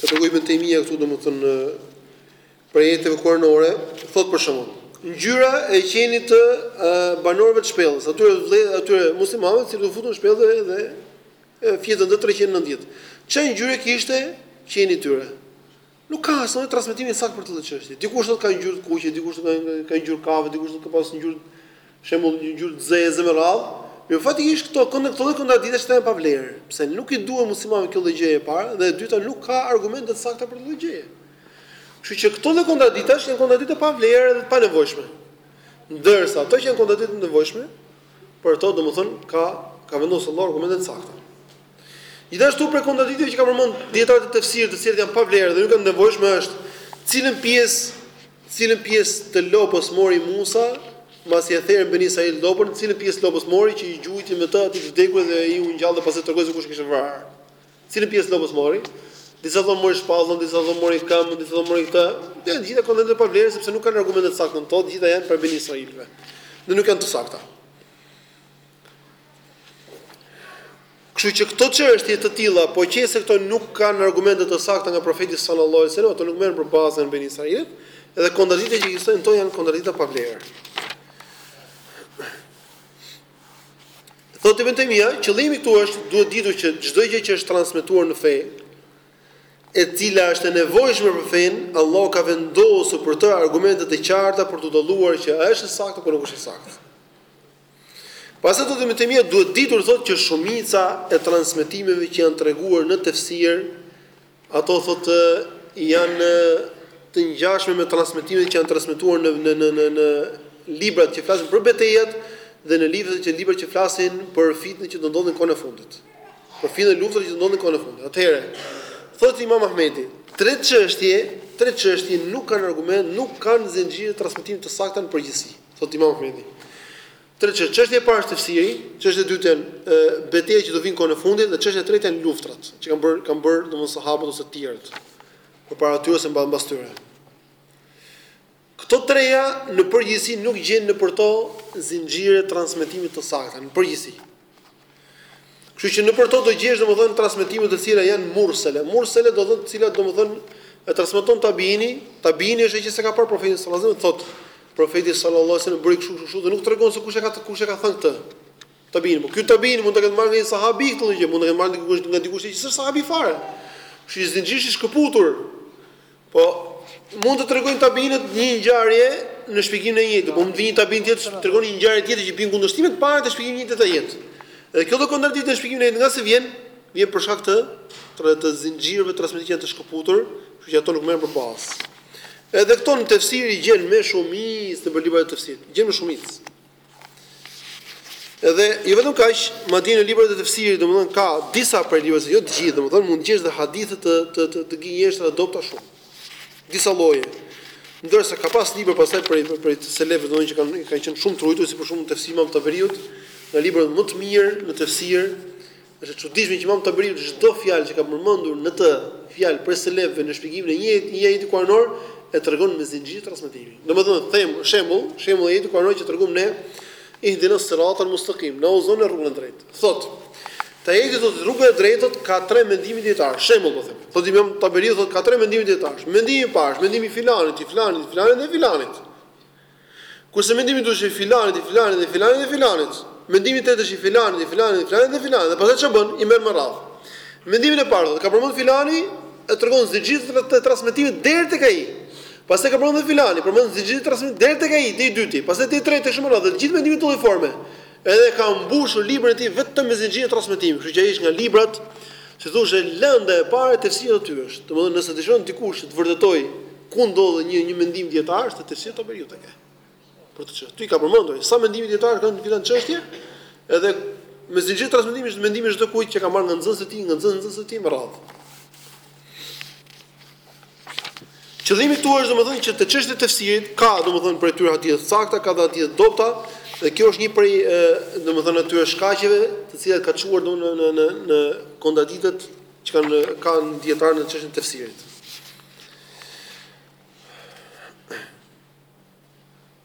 Ka të bëjë me të mia këtu, domethënë prej ajeteve kuranore, thotë për shembull, ngjyra e qenit të banorëve të shpellës, atyre vëllezër, atyre muslimanëve që u futën në shpellë dhe fjetën të 390. Çfarë ngjyre kishte qeni i tyre? Nuk ka asnjë lloj transmetimi të saktë për këtë çështje. Dikush thotë ka ngjyrë të kuqe, dikush thotë ka ka ngjyrë kafe, dikush thotë ka pas ngjyrë shembull një ngjyrë të zezë me radhë. Mirë, faktikisht këto këto lloj kontradiktesh janë pa vlerë, sepse nuk i duhen muslimanëve kjo lloj gjëje e para dhe e dyta nuk ka argumente të sakta për këtë lloj gjëje. Kështu që këto lloj kontradiktesh janë kontradikte pa vlerë dhe të panevojshme. Ndërsa ato që janë kontradikte të nevojshme, për to domethënë ka ka vendosur Allahu argumente të sakta. Gjithashtu prej kontradikteve që kanë përmend dijetarët e tefsirit të cilat janë pa vlerë dhe nuk janë të nevojshme është, cilën pjesë cilën pjesë të lopës mori Musa mbasi e therën beni Israil lopën, cilën pjesë të lopës mori që i gjujti me të atij të vdekur dhe ai u ngjall dhe pastaj tregoi se kush e kishte vrarë. Cilën pjesë të lopës mori? Disa thonë mori shpallën, disa thonë mori këmbën, disa thonë mori këtë. Dhe të gjitha kontradikte pa vlerë sepse nuk kanë argumente të sakta në to, të gjitha janë prej beni Israilëve. Dhe nuk janë të sakta. Kështu që këto çështje të tilla, po qe se këto nuk kanë argumente të sakta nga profeti sallallahu alaihi wasallam, ato nuk merren për bazë nga Beni Israilët, edhe kontradiktat që ekzistojnë në to janë kontradikta pa vlerë. Thotë Ibn Taymija, qëllimi këtu është duhet ditur që çdo gjë që është transmetuar në fe, e cila është e nevojshme për fenë, Allahu ka vendosur për të argumente të qarta për të dalluar që a është e saktë apo nuk është e saktë. Pastaj domethënë duhet ditur thotë që shumica e transmetimeve që janë treguar në tefsir, ato thotë janë të ngjashme me transmetimet që janë transmetuar në në në në në librat që flasin për betejat dhe në librat që librat që flasin për fitnet që do ndodhin kohën e fundit. Për fitnet e luftërat që do ndodhin kohën e fundit. Atëherë, thotë Imam Ahmedi, tre çështje, tre çështje nuk kanë argument, nuk kanë zinxhirë transmetimi të sakta në përgjithësi. thotë Imam Ahmedi. Tre çështje, çështja e parë është tefsiri, çështja e dytë janë betejat që do vijnë kohën e fundit dhe çështja e tretë janë luftrat që kanë bërë kanë bërë domethënë sahabët ose të tjerët përpara tyre ose mbas tyre. Këto treja në përgjithësi nuk gjen nëpër to zinxhire transmetimi të sakta, në përgjithësi. Kështu që nëpër to do gjesh domethënë transmetime të cilat janë mursele. Mursele do të thotë të cilat domethënë e transmeton tabiini, tabiini është ai që s'e ka parë profetin sallallahu alajhi wasallam, thotë profeti sallallahu alajhi wasallam bëri kështu kështu kështu dhe nuk tregon se kush e ka kush e ka thënë këtë. Tabiini, por ky tabiini mund ta ketë marrë nga një sahabi këtë gjë, mund ta ketë marrë nga dikush nga dikush që s'është sahabi fare. Kështu që zinxhiri është i shkëputur. Po mund të tregojnë tabinët një ngjarje në shpjegimin e një ajeti, por mund të vijë një tabin tjetër që tregon një ngjarje tjetër që bie në kundërshtim me të parët te shpjegimi i të njëjtit ajet. Dhe kjo lloj kontradikte në shpjegimin e një ajeti nga se vjen, vjen për shkak të të të zinxhirëve transmetues që janë të shkëputur, kështu që ato nuk merren për bazë. Edhe këto në tefsir i gjen me shumicë nëpër librat e tefsirit, gjen me shumicë. Edhe jo vetëm kaq, madje në librat e tefsirit, domethënë ka disa prej librave, jo të gjithë, domethënë mund të gjesh dhe hadithe të të të, të gënjeshtra të dobëta shumë. Disa lloje. Ndërsa ka pas libra pastaj prej prej të selefëve domethënë që kanë kanë qenë shumë të ruajtur si për shembull tefsiri i Imam Taberiut, nga librat më të mirë në tefsir, Është e çuditshme që Imam Taberiu çdo fjalë që ka përmendur në të fjalë prej selefëve në shpjegimin e një një ajeti kuranor e tregon me zinxhir transmetimi. Domethënë them shembull, shembull ajeti kuranor që tregon ne Ihdina siratal mustaqim, na udhëzo në rrugën e drejtë. Thot, te ajeti thot rruga e drejtë thot ka tre mendime dijetarët. Shembull po them. Thot Imam Taberiu thot ka tre mendime dijetarët. Mendimi i parë, mendimi i filanit, i filanit, i filanit dhe filanit. Kurse mendimi i dytë është i filanit, i filanit, i filanit dhe filanit. Mendimi i tretë është i filanit, i filanit, i filanit dhe filanit. Dhe pastaj çfarë bën? I merr me radhë. Mendimin e parë thotë, ka përmend filani, e tregon zinxhirin e transmetimit deri tek ai. Pastaj ka përmend dhe filani, përmend zinxhirin e transmetimit deri tek ai, te i dyti, pastaj te i treti e kështu me radhë, dhe të gjithë mendimet në këtë lloj forme. Edhe ka mbushur librin e tij vetëm me zinxhirë transmetimi, kështu që ai është nga librat, si t'thush, lënda e parë e tefsirit aty është. Domethënë, nëse dëshiron dikush që të vërtetojë ku ndodhet një një mendim dijetari, është tefsir Taberiun ta ke. Për atë çështje. T'i ka përmendur sa mendime dijetarësh ka n'filan çështje, edhe me zinxhirë transmetimi është mendimi i çdo kujt që ka marrë nga nxënësit e tij, nga nxënësit e tij me radhë. Qëllimi këtu është domethënë që te çështja e tefsirit ka domethënë prej tyre hadithe të sakta, ka dhe hadithe të dobëta dhe kjo është një prej domethënë atyre shkaqeve të cilat ka çuar në në në në në kontradiktet që kanë kanë dijetarët në çështjen e tefsirit.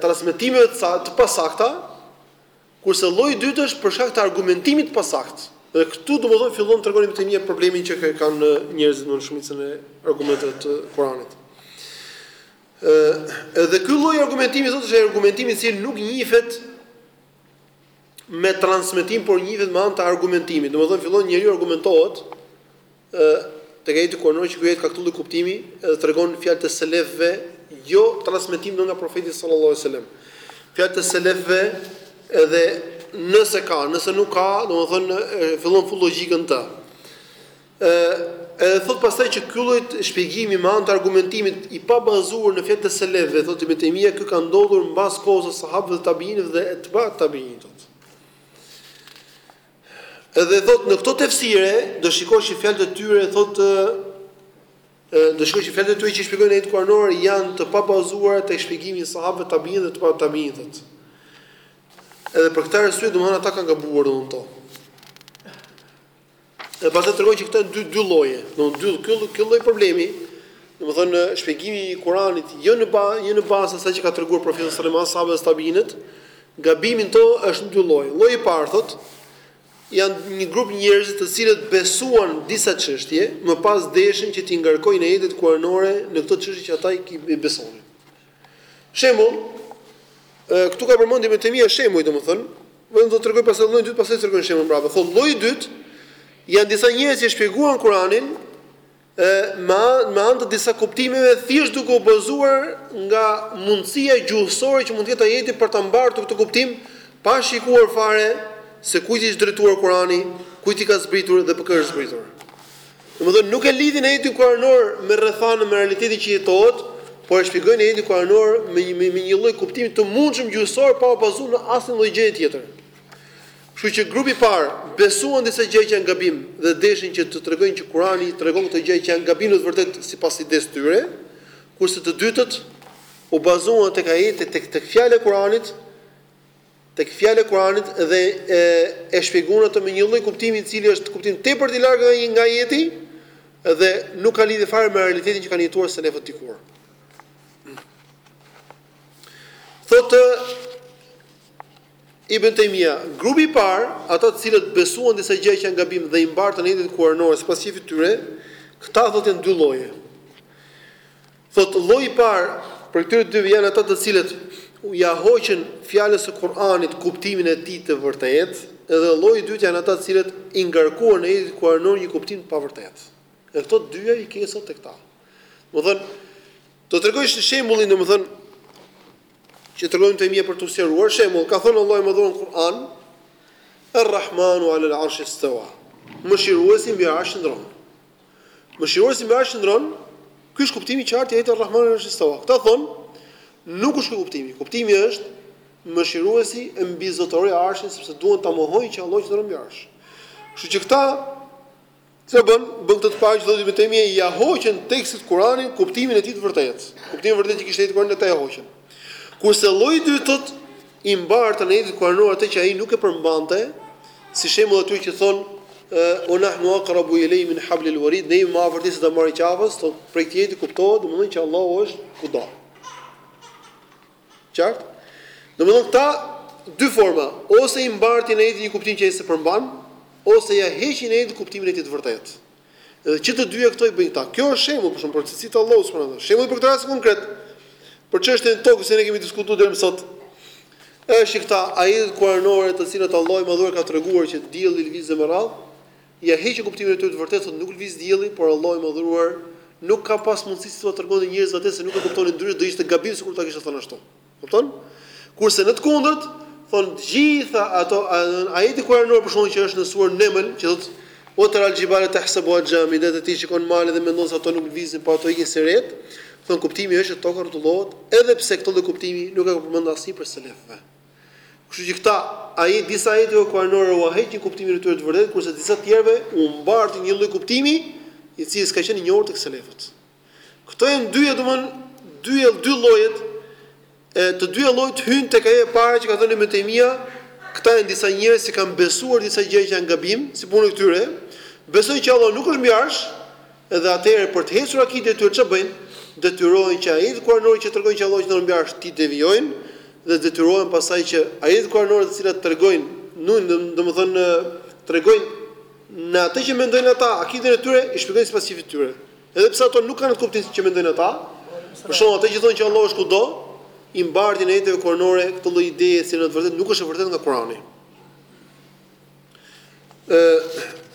transmetimeve të të pasakta, kurse lloji i dytë është për shkak të argumentimit të pasaktë. Dhe këtu domethënë fillon tregon Ibn Taymija problemin që kanë njerëzit në shumicën e argumenteve të Kuranit. Ë edhe ky lloj argumentimi thotë se argumentimi i cili nuk njihet me transmetim por njihet me anë të argumentimit. Domethënë fillon njeriu argumentohet Ë, tek ajeti kuranor që ky ajet ka këtë lloj kuptimi, edhe tregon fjalët e selefëve, jo transmetim nga profeti sallallahu alaihi wasallam. Fjalët e selefëve edhe nëse ka, nëse nuk ka, domethënë fillon fut logjikën të. Ë, edhe thotë pastaj që ky lloj shpjegimi me anë të argumentimit i pabazuar në fjalët e selefëve, thotë Ibn Taymija, kjo ka ndodhur mbas kohës së sahabëve dhe tabiinëve dhe etba tabiinëve. Edhe thotë në këto tefsire do shikosh që fjalët e tyre thotë do shikosh që fjalët e tyre që shpjegojnë ajetin kuranor janë të pabazuara tek shpjegimi i sahabëve tabiinëve dhe etba tabiinëve. Edhe për këtë arsye domethënë ata kanë gabuar domethënë to. Dhe pastaj tregon që këto janë dy dy lloje, domethënë dy ky ky lloj problemi, domethënë shpjegimi i Kuranit jo në bazë jo në bazë asaj që ka treguar profeti sallallahu alajhi wasallam sahabët tabiinët, Gabimi në to është dy lloje. Lloji i parë, thotë, janë një grup njerëzish të cilët besuan disa çështje, më pas deshën që t'i ngarkojnë ajetet kuranore në këto çështje që ata i besonin. Shembull, këtu ka përmend Ibn Taymija shembuj, domethënë, vetëm do të tregoj pastaj llojin e dytë, pastaj tregoj shembull mbrapa. Thotë lloji i dytë janë disa njerëz që shpjeguan Kur'anin me me anë të disa kuptimeve thjesht duke u bazuar nga mundësia gjuhësore që mund të jetë ajeti për ta mbartur këtë kuptim pa shikuar fare se kujt i është drejtuar Kurani, kujt i ka zbritur dhe për kë është zbritur. Domethënë nuk e lidhin ajetin kuranor me rrethanat me realitetin që jetohet, por e shpjegojnë ajetin kuranor me një me një lloj kuptimi të mundshëm gjuhësor pa u bazuar në asnjë lloj gjëje tjetër. Kështu që grupi i parë besuan disa gjëra që janë gabim dhe deshin që të tregojnë që Kurani tregon këto gjëra që janë gabim në të vërtetë sipas idesë së tyre, kurse të dytët u bazuan tek ajeti tek tek fjala e Kuranit tek fjala e Kuranit dhe e e shpjeguan atë me një lloj kuptimi i cili është kuptim tepër i largët nga nga ajeti dhe nuk ka lidhje fare me realitetin që kanë jetuar selefët dikur. Thotë Ibën Tejmija, Grupi i parë, ata të cilët besuan disa gjëra që janë gabim dhe i mbartën ajetet kuranore sipas qejfit të tyre, këta, thotë, janë dy lloje. Thotë, lloji i parë prej këtyre dyve janë ata të cilët ia hoqën fjalës së Kuranit kuptimin e tij të vërtetë, dhe lloji i dytë janë ata të cilët i ngarkuan ajetit kuranor një kuptim të pavërtetë. Dhe këto të dyja i ke sot tek ta. Domethënë, do të tregoj shembullin, domethënë, Që tregoi Ibën Tejmija për t'u sqaruar, shembull, ka thënë Allahu i Madhëruar në Kur'an, Ar-Rahmanu 'ala al-'Arshi istawa. Mëshiruesi mbi Arsh qëndron. Mëshiruesi mbi Arsh qëndron, ky është kuptimi i qartë i ajetit Ar-Rahmanu 'ala al-'Arshi istawa. Këta thonë, nuk është ky kuptimi. Kuptimi është Mëshiruesi e mbizotëroi Arshin sepse duan ta mohojnë që Allahu qëndron mbi Arsh. Kështu që këta Ça bën? Bën këtë të parën që thotë Ibën Tejmija, ia hoqën tekstit të Kur'anit kuptimin e tij të vërtetë. Kuptimin e vërtetë që kishte ajeti kuranor ata ia hoqën. Kurse lloji i dytë thotë i mbartën ajetit kuranor atë që ai nuk e përmbante, si shembull aty që thon o nahnu aqrabu ilay min hablil warid ne jemi më afër tij se damari i qafës, thot prej këtij ajeti kuptohet domethënë që Allahu është kudo. Qartë? Domethënë këta dy forma, ose i mbartin ajetit një kuptim që ai s'e përmban, ose ia heqin ajetit kuptimin e tij të vërtetë. Dhe që të dyja këto i bëjnë këta. Kjo është shembull për shembull për cilësitë e Allahut subhanahu wa taala. Shembull për këtë rast konkret, për çështjen e tokës që ne kemi diskutuar deri më sot, është që këta ajetet kuranore të cilat Allahu i Madhëruar ka treguar që dielli lëviz e me radhë, Ia heqin kuptimin e tyre të vërtetë, thotë nuk lviz dielli, por Allahu i Madhëruar nuk ka pas mundësi si t'ua tregonte njerëzve atë se nuk e kuptonin ndryshe do ishte gabim sikur t'ua kishte thënë ashtu. Kupton? Kurse në të kundërt, thonë të gjitha ato ajete kuranore për shembull që është në surën Neml, që thotë O tara al-jibale tahsabuha jamide, dhe ti shikon malet dhe mendon se ato nuk lvizin, por ato ikin si retë, thonë kuptimi është që toka rrotullohet, edhe pse këtë lloj kuptimi nuk e ka përmendur asnjë prej selefëve. Kështu që këta ajet, disa ajeteve kuranore ua heqin kuptimin e tyre të vërtetë, kurse disa të tjerave u mbartin një lloj kuptimi, i cili s'ka qenë i njohur tek selefët. Këto janë dyja, domthonë, dy dy llojet, e të dyja llojet hyjnë tek ajo e para që ka thënë Ibn Taymija, këta janë disa njerëz që kanë besuar disa gjëra që janë gabim, si puna e këtyre, besojnë që Allahu nuk është mbi arsh, Edhe atëherë për të hyrë akiden e tyre ça bëjnë? Detyrohen që ajetet kuranore që tregojnë që Allahu qëndron mbi Arsh t'i devijojnë dhe detyrohen pastaj që ajetet kuranore të cilat tregojnë në domethënë tregojnë në atë që mendojnë ata akiden e tyre i shpjegojnë sipas qejfit të tyre. Edhe pse ato nuk kanë atë kuptim që mendojnë ata, për shembull ata që thonë që Allahu është kudo, i mbartin ajeteve kuranore këtë lloj ideje se në të vërtetë nuk është e vërtetë nga Kurani.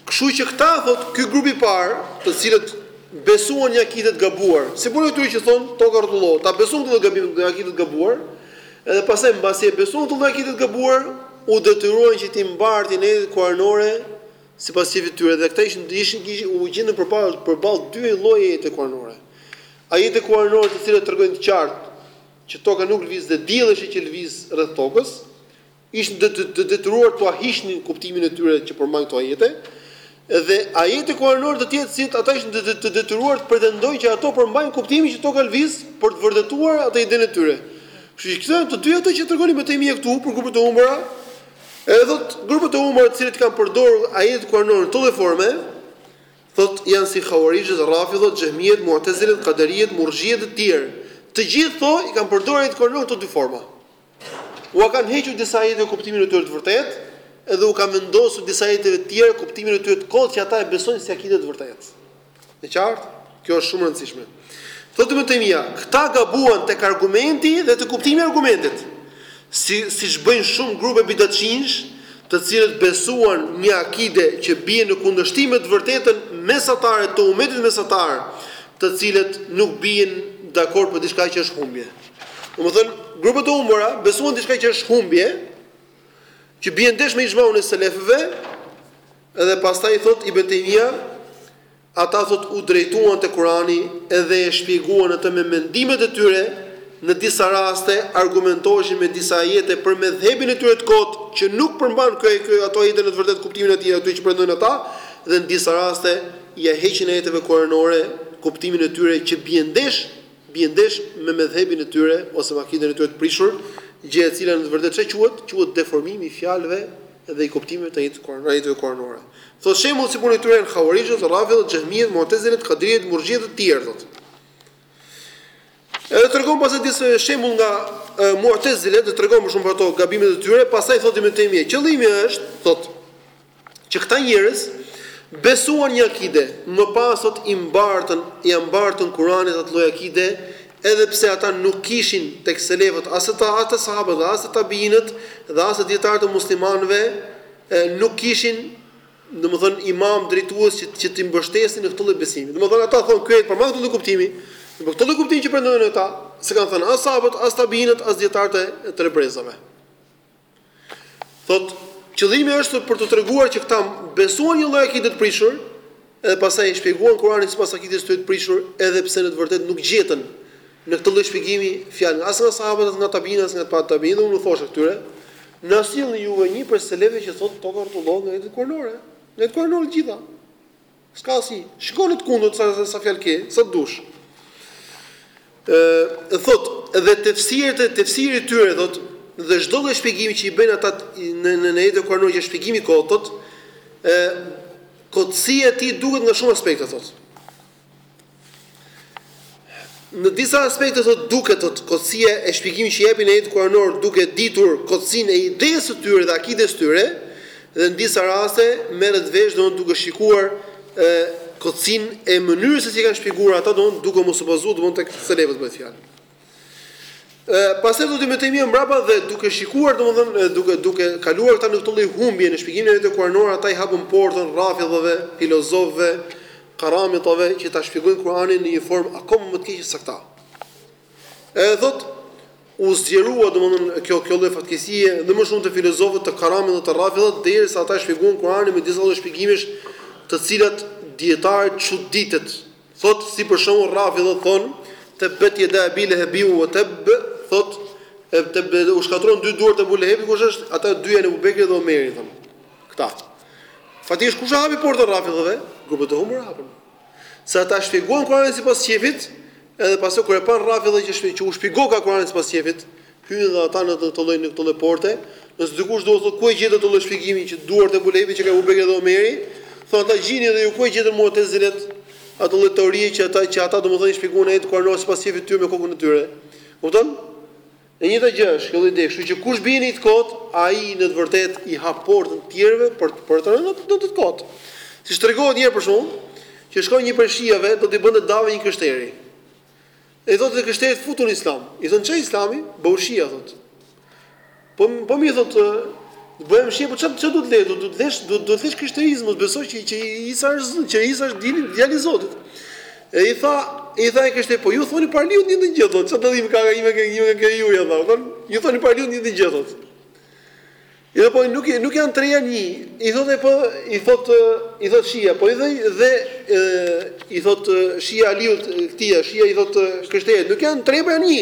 Kështu që këta thotë ky grup i parë, të cilët besuan një akide të gabuar, si puna e këtyre që thonë toka rrotullohet, ata besuan këto gabime të akide të gabuar, edhe pastaj mbasi e besuan këto akide të gabuar, u detyruan që t'i mbartin ajetet kuranore sipas qejfit të tyre dhe këta ishin ishin u gjendën përballë përballë dy llojeve ajete kuranore. Ajete kuranore të cilat tregojnë qartë që toka nuk lëviz dhe dielli është ai që lëviz rreth tokës, ishin të detyruar t'ua hiqnin kuptimin e tyre që përmban këto ajete, dhe ajete kuranore të tjera të cilat ata ishin të detyruar të pretendojnë që ato përmbajnë kuptimin që toka lëviz për të vërtetuar atë idenë e tyre. Kështu që këto janë të dyja ato që tregon Ibn Taymija këtu për grupet e humbura, edhe thotë grupet e humbura të cilët kanë përdorur ajetet kuranore në këto lloj forme, thotë janë si Khawarijët, Rafidhët, Xhehmijët, Mu'tazilët, Qadarijët, Murxhijët dhe të tjerë. Të gjithë këto i kanë përdorur ajetet kuranore në këto dy forma. Ua kanë hequr disa ajeteve kuptimin e tyre të vërtetë, edhe u kanë vendosur disa ajeteve të tjera kuptimin e tyre të kotë që ata e besojnë si akide të vërtetë. E qartë? Kjo është shumë e rëndësishme. Thotë Ibn Taymija, këta gabuan tek argumenti dhe te kuptimi i argumentit. Si siç bëjnë shumë grupe bidatçinjsh, të cilët besuan një akide që bie në kundërshtim me të vërtetën mesatare të umetit mesatar, të cilët nuk bien dakord për diçka që është humbje. Domethënë, grupet e humbura besuan diçka që është humbje, që bie ndesh me ixhmaun e selefëve, edhe pastaj thotë Ibn Taymija, ata thotë u drejtuan te Kurani edhe e shpjeguan atë me mendimet e tyre, në disa raste argumentoheshin me disa ajete për medhhebin e tyre të kotë, që nuk përmban ky ky ato ajete në të vërtetë kuptimin e tij ato që pretendojnë ata, dhe në disa raste ia heqin ajeteve kuranore kuptimin e tyre që bie ndesh bie ndesh me medhhebin e tyre ose me akiden e tyre të prishur, gjë e cila në të vërtetë ça quhet, quhet deformim i fjalëve dhe i kuptimeve të ajet të ajeteve kuranore. Thotë shembull si puna e këtyre janë Hauarixhët, Rrafidhët, Xhehmijët, Mu'tezilet, Kaderijët, Murxhijët dhe të tjerë thotë. Edhe tregon pastaj disa shembull nga Mu'tezilet dhe tregon më shumë për ato gabimet e tyre, pastaj thotë Ibn Taymije, qëllimi është, thotë, Që këta njerëz besuan një akide, më pas thotë i mbartën, ia mbartën Kuranit atë lloj akide, edhe pse ata nuk kishin tek selefët as te as te sahabët dhe as te tabiinët dhe as te dijetarët e muslimanëve nuk kishin domethënë imam drejtues që që t'i mbështesnin në këtë lloj besimi. Domethënë ata thonë ky ajet përmban këtë lloj kuptimi, por këtë lloj kuptimi që pretendojnë ata, s'e kanë thënë as sahabët, as tabiinët, as dijetarët e tre brezave. Thotë, Qëllimi është për t'u treguar që këta besuan një lloj akide të prishur, edhe pastaj e shpjeguan Kuranin sipas akides tyre të prishur, edhe pse në të vërtetë nuk gjetën në këtë lloj shpjegimi fjalë as nga sahabët, as nga tabiinët, as nga atba'ut tabiin, dhe unë u thosha këtyre, Na sillni juve një prej selefëve që thotë toka rrotullohet nga ajetet kuranore, nga ajetet kuranore të gjitha. S'ka, si, shiko në të kundërt sa sa fjalë ke, sa të dush. Ë thotë, dhe tefsirët e tefsiri i tyre thotë, dhe çdo lloj shpjegimi që i bëjnë ata në në në ajetet kuranore që është shpjegim i kotë thotë, ë kotësia e tij duket nga shumë aspekte thotë. Në disa aspekte thotë duket thotë kotësia e shpjegimit që japin ajeteve kuranore duke ditur kotësinë e idesë së tyre dhe akides së tyre dhe në disa raste merret vesh domthonë duke shikuar e kotësinë e mënyrës se si kanë shpjeguar ata domthonë duke mos u bazuar domthonë tek selefët bëhet fjalë. Pastaj thotë Ibn Tejmije mbrapa dhe duke shikuar domethënë duke duke kaluar këta në këtë lloj humbje në shpjegimin e ajeteve kuranore ata i hapën portën rafidave, filozofëve, karamitëve që ta shpjegojnë Kuranin në një formë akoma më të keqe se këta. Edhe thotë u zgjerua domethënë kjo kjo lloj fatkeqësie dhe më shumë te filozofët te karamitët dhe te rafidat derisa ata shpjeguan Kuranin me disa lloj shpjegimesh të cilat dietari çuditet Thotë, si për shembull, Rafidhët thonë, Tebbet yeda Ebi Lehebin wa Tebb, thotë, u shkatërruan dy duart e Ebu Lehebit, kush është? Ata të dy janë Ebu Bekri dhe Omeri, thonë. Këta. Fatisht kush e hapi portën Rafidhëve? Grupet e humbura e hapën. Se ata shpjeguan Kur'anin sipas qejfit, edhe pastaj kur e panë Rafidhët që shpjegoi, u shpjegoka Kur'ani sipas qejfit, Hyjnë dhe ata në këtë lloj në këtë lloj porte, nëse dikush do të thotë ku e gjetët këtë lloj shpjegimi që duart e Ebu Lehebit qenka Ebu Bekri dhe Omeri, thonë ata gjini edhe ju ku e gjetën Mu'tezilet atë lloj teorie që ata që ata domethënë i shpjegojnë ajetin kuranor sipas qejfit të tyre me kokën e tyre. Kupton? E njëjta gjë është kjo lloj ideje, kështu që kush bie në këtë të kotë, ai në të vërtetë i hap portën të tjerëve për për të rënë në këtë në këtë të kotë. Siç tregohet një herë për shembull, që shkon një prej shiave do t'i bënte dave një krishteri. I thotë të krishterit futu në Islam. I thotë ça Islami, bëhu shia thotë. Po po mirë thotë bëhem shia, po çfarë çfarë do të lë? Do të lesh, do të lesh krishterizmin, besoj që që Isa është që Isa është dini djali i Zotit. E i tha, i tha i krishteri, po ju thoni për Aliun të njëjtën gjë thotë, çfarë dallim ka nga ime nga ime nga ju ja thotë. Ju thoni për Aliun të njëjtën gjë thotë. Edhe po nuk nuk janë tre janë një i thotë dhe po i thotë i thotë shia po i dhe dhe i thotë shia aliut këtij shia i thotë krishterit nuk janë tre por janë një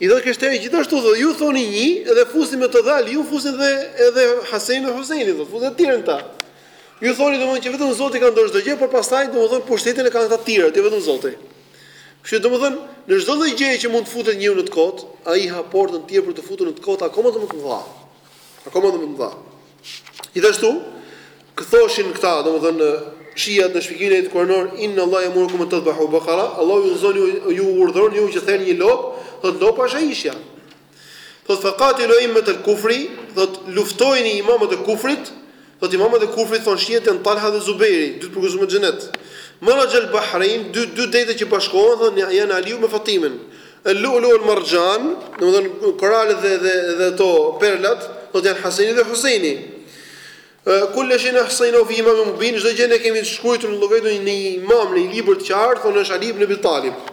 i thotë krishteri gjithashtu dhe ju thoni një edhe fusin me të dhalë ju fusin dhe edhe Hasanin dhe Huseinin dhe fusin të tjerët këta ju thoni domethënë që vetëm Zoti ka në dorë çdo gjë por pastaj domethënë pushtetin e kanë të tjerë jo vetëm Zoti Kështu që domethënë, në çdo lloj gjëje që mund të futet njeriu në të kotë, ai ha portën tjetër për t'u futur në të kota akoma dhe më të mëdha. Akoma dhe më të mëdha. Gjithashtu, thoshin këta, domethënë, shiat në shpjegimin e ajetit kuranor inna Allaha yamurukum an tadhbahu baqara, Allahu ju udhëzon ju urdhëron ju që therni një lopë, thotë lopa është Aishja. Thotë faqatil a'immat al-kufri, thotë luftojini imamët e kufrit, thotë imamët e kufrit thonë shiat janë Talha dhe Zubejri, dy të përgëzuar me xhenet. Maraj al-bahrain, dy dy dete që bashkohen thonë janë Aliu me Fatimen. Al-lu'lu wal-marjan, domethënë koralet dhe dhe dhe ato perlat, thotë janë Haseni dhe Huseini. Kulle shejn ahsejnahu fi imamin mubin, çdo gjë ne e kemi të shkruajtur të llogaritur në një imam, në një libër të qartë, thonë është Ali ibn Abi Talib.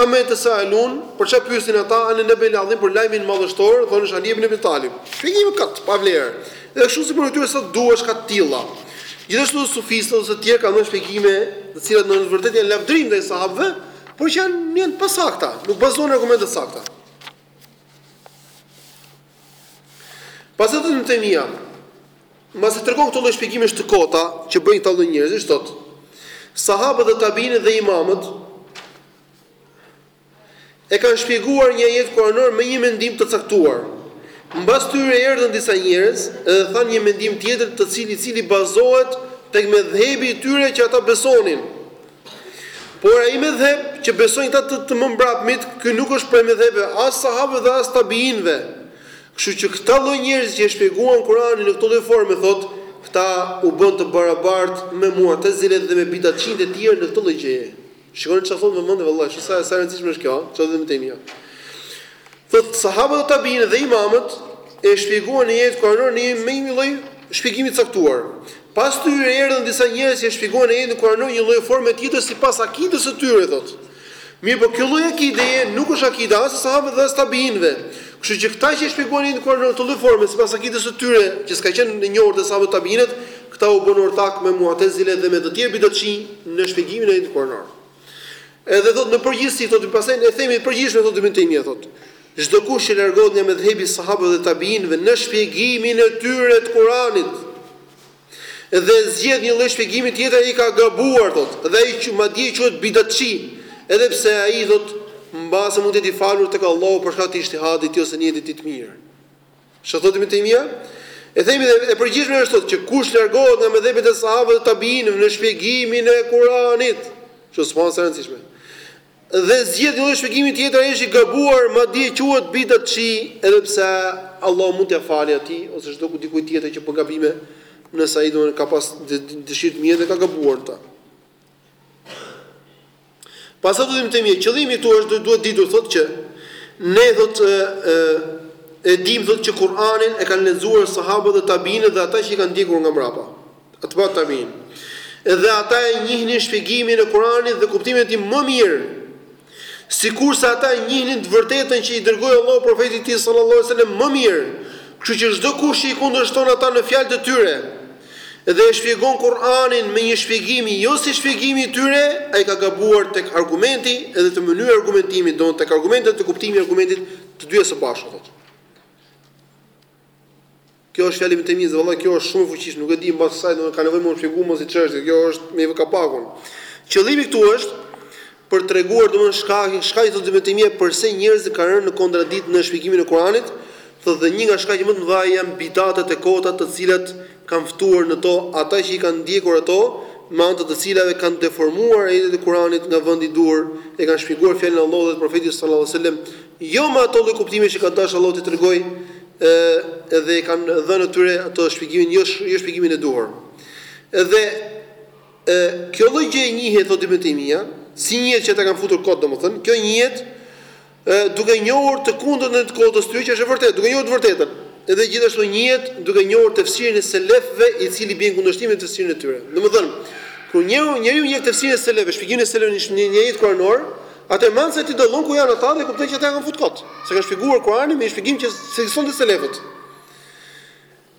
Amma yatasaelun, për çfarë pyesin ata, anin nebeil adhim për lajmin madhështor, thonë është Ali ibn Abi Talib. Shpjegime kot, pa vlerë. Dhe kështu sikur këtyre sa të duash ka të tilla. Gjithashtu sufistët ose të tjerë kanë dhënë shpjegime, të cilat në të vërtetë janë lavdërim ndaj sahabëve, por që janë janë të pasakta, nuk bazohen në argumente të sakta. Pastaj Ibn Taymija, mbasi tregon këto lloj shpjegimesh të kota që bëjnë këta lloj njerëzish thotë, sahabët dhe tabiinët dhe imamët, e kanë shpjeguar një ajet kuranor me një mendim të caktuar. Mbas tyre erdhën disa njerëz edhe thanë një mendim tjetër të cili i cili bazohet tek medhhebi i tyre që ata besonin. Por ai medhheb që besojnë këta të të mëmbrapmit, ky nuk është prej medhhebeve as sahabëve dhe as tabiinëve. Kështu që këta lloj njerëzish që e shpjeguan Kur'anin në këto lloj forme thotë, këta u bënë të barabartë me Mu'tezilet dhe me bidatçinjtë e tjerë në këtë lloj gjëje. Shikoni çfarë thotë me vëmendje vallahi, sa sa e rëndësishme është kjo, çfarë thotë Ibn Taymija. Thotë, Sahabët dhe Tabiinët dhe Imamët e shpjeguan një ajet kuranor në një me një lloj shpjegimi të caktuar. Pas tyre erdhën disa njerëz që e shpjeguan ajetin kuranor në një lloj forme tjetër sipas akidës së tyre, thotë. Mirëpo kjo lloj akideje nuk është akida as e Sahabëve dhe as Tabiinëve. Kështu që këta që e shpjeguan ajetin kuranor në këtë lloj forme sipas akidës së tyre, që s'ka qenë e njohur te Sahabët dhe Tabiinët, këta u bënë ortakë me Mu'tezilet dhe me të tjerë bidatçinj në shpjegimin e ajetit kuranor. Edhe thotë në përgjithësi thotë pastaj një themel i përgjithshëm thotë Ibn Taymija thotë çdo kush që largohet nga medhhebi i sahabëve dhe tabiinëve në shpjegimin e tyre të Kuranit dhe zgjedh një lloj shpjegimi tjetër ai ka gabuar thotë dhe ai madje quhet bidatçi edhe pse ai thotë mbase mund të jetë i falur tek Allahu për shkak të ixhtihadit të tij ose nijetit të tij të mirë. Çfarë thotë Ibn Taymija? E themi e përgjithshme është thotë që kush largohet nga medhhebi i sahabëve dhe tabiinëve në shpjegimin e Kuranit, kështu subhanallahu sa e rëndësishme, dhe zgjedh një lloj shpjegimi tjetër ai është i gabuar madje quhet bidatçi edhe pse Allahu mund t'ia fali atij ose çdo ku dikujt tjetër që bën gabime nëse ai domethënë ka pas dëshirë të mirë dhe ka gabuar në ta. Pastaj domethënë mirë, qëllimi këtu është duhet ditur, thotë që, ne thotë, e dim thotë që Kur'anin e kanë lexuar sahabët dhe tabiinët dhe ata që i kanë ndjekur nga mbrapa. Atba tabiin. Edhe ata e njihnin shpjegimin e Kur'anit dhe kuptimin e tij më mirë Sikurse ata e njihnin të vërtetën që i dërgoi Allahu Profetit të Tij sallallahu alejhi ue selem më mirë, kështu që çdo kush që i kundërshton ata në fjalë të tyre dhe e shpjegon Kur'anin me një shpjegim jo si shpjegimi i tyre, ai ka gabuar tek argumenti dhe te mënyra e argumentimit, domthonë tek argumenti dhe te kuptimi i argumentit, të dyja së bashku, thotë. Kjo është fjalë e Ibn Tejmijës dhe vallahi kjo është shumë e fuqishme, nuk e di mbas kësaj domethënë ka nevojë më shpjegim më shumë siç është, kjo është me i vë kapakun. Qëllimi këtu është për të treguar domethënë shkaqin, shkaqin thotë Ibn Tejmija përse njerëzit kanë rënë në kontradiktë në shpjegimin e Kuranit, thotë dhe një nga shkaqet më të mëdha janë bidatet e kota të cilat kanë ftuar në to ata që i kanë ndjekur ato me anë të të cilave kanë deformuar ajetet e Kuranit nga vendi i duhur e kanë shpjeguar fjalën e Allahut dhe të Profetit sallallahu alejhi ue selem jo me ato lloj kuptimesh që ka dashur Allahu t'i tregojë edhe i kanë dhënë atyre ato shpjegimin jo jo shpjegimin e duhur edhe kjo lloj gjëje njihet thotë Ibn Tejmija si njihet që ata kanë futur kot domethënë kjo njihet e duke njohur të kundërtën e të kotës tyre që është e vërteta duke njohur të vërtetën edhe gjithashtu njihet duke njohur tefsirin e selefëve i cili bie në kundërshtim me tefsirin e tyre domethënë kur njeriu njeriu njeh tefsirin e selefëve shpjegimin e selefëve në një ajet kuranor Atëherë menjëherë ti dallon ku janë ata dhe kupton që ata ia kanë fut kot. Se kanë shpjeguar Kuranin me një shpjegim që s'ekzistonte te selefët.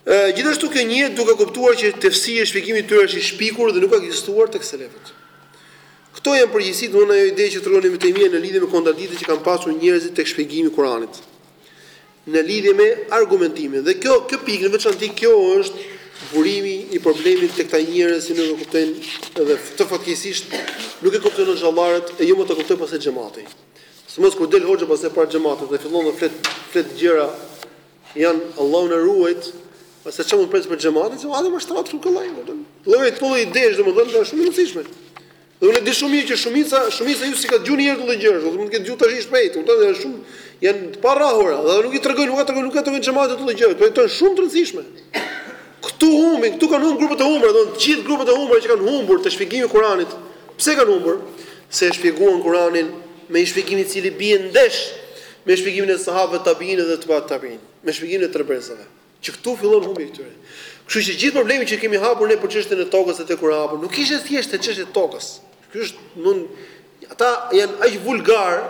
Ë, gjithashtu kjo njihet duke kuptuar që tefsiri shpjegimi i tyre është i shpikur dhe nuk ka ekzistuar tek selefët. Këto janë në përgjithësi domthonë ajo ide që tregon Ibn Tejmija në lidhje me kontradiktat që kanë pasur njerëzit tek shpjegimi i Kuranit. në lidhje me argumentimin dhe kjo kjo pikë në veçanti kjo është burimi i problemit te këta njerëz që nuk e kuptojnë edhe këtë fatkeqësisht nuk e kuptojnë hoxhallarët e jo më ta kuptojë pastaj xhamati. Sidomos kur del hoxha pastaj para xhamatit dhe fillon të flet flet gjëra janë Allahu na ruajt, pastaj çfarë mund të presësh prej xhamatin, xhamati mashtrohet shumë kollaj. Lloj këto idesh domethënë janë shumë të rëndësishme. Dhe unë e di shumë mirë që shumica, shumica juaj s'i ka dëgjuar njëherë këto lloj gjërash, ndoshta mund t'i ketë dëgjuar tash shpejt, kupton? Janë shumë janë të parrahura, dhe nuk i tregojnë, nuk ia tregojnë, nuk ia tregojnë xhamatit këto lloj gjërash, por këto janë shumë të rëndësishme. Këtu humbin, këtu kanë humbur grupet e humbura, domethënë gjithë grupet e humbura që kanë humbur te shpjegimi i Kuranit. Pse kanë humbur? Se e shpjeguan Kuranin me një shpjegim i cili bie ndesh me shpjegimin e sahabëve, tabiinëve dhe atba tabiin, me shpjegimin e tre brezave. Që këtu fillon humbja e këtyre. Kështu që gjithë problemi që kemi hapur ne për çështjen e tokës atë kur e hapur, nuk ishte thjesht te çështja e tokës. Ky është domethënë ata janë aq vulgar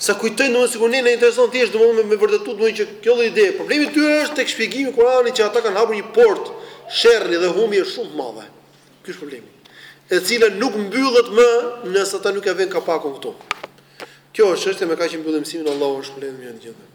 sa kujtojnë domethënë sikur ne na intereson thjesht domethënë me vërtetu domethënë që kjo lloj ide. Problemi i tyre është tek shpjegimi i Kuranit që ata kanë hapur një portë sherri dhe humbje shumë të madhe. Ky është problemi. E cila nuk mbyllet më nëse ata nuk i vënë kapakun këtu. Kjo është çështja me kaq e mbyllim mësimin Allahu ju shpërbleftë të gjithëve.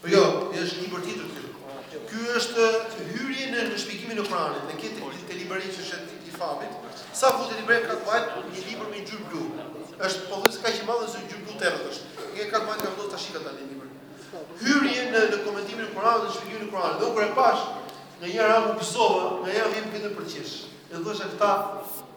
Po jo, është një libër tjetër ky. Ky është hyrje në në shpjegimin e Kur'anit, në këtë këtë te libri që është i Fabit. Sa futet i bref ka të bëjë një libër me ngjyrë blu. Është po thjesht kaq i madh si ngjyrë blu e errët është. Me ka të bëjë ato tash ka dalë libër. Hyrje në në komentimin e Kur'anit, në shpjegimin e Kur'anit. Do kur e pash nga një anë u gëzova, nga një anë më vinte për të qesh. Dhe thosha këta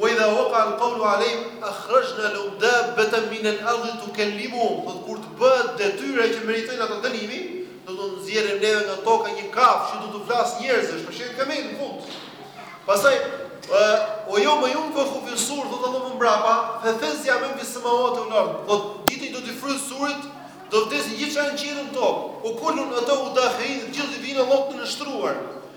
Wa idha waqa'a al-qawlu 'alayhim akhrajna lahum dabbatan min al-ardhi tukallimuhum, thotë kur të bëhet detyrë që meritojnë ata dënimi, do t'u nxjerrim neve nga toka një kafshë që do t'u flasë njerëzve, është prej shenjave të Kiametit në fund. Pastaj ue jeume junfekhu fis-sur, thotë Allahu mbrapa, fe fezia men fis-semavati uel erd, thotë ditën që do t'i fryhet surit, do vdesë gjithçka në qiej e në tokë, ue kul-lun eteuhu dakhirin, gjithë i vinë Allahut të nënshtruar.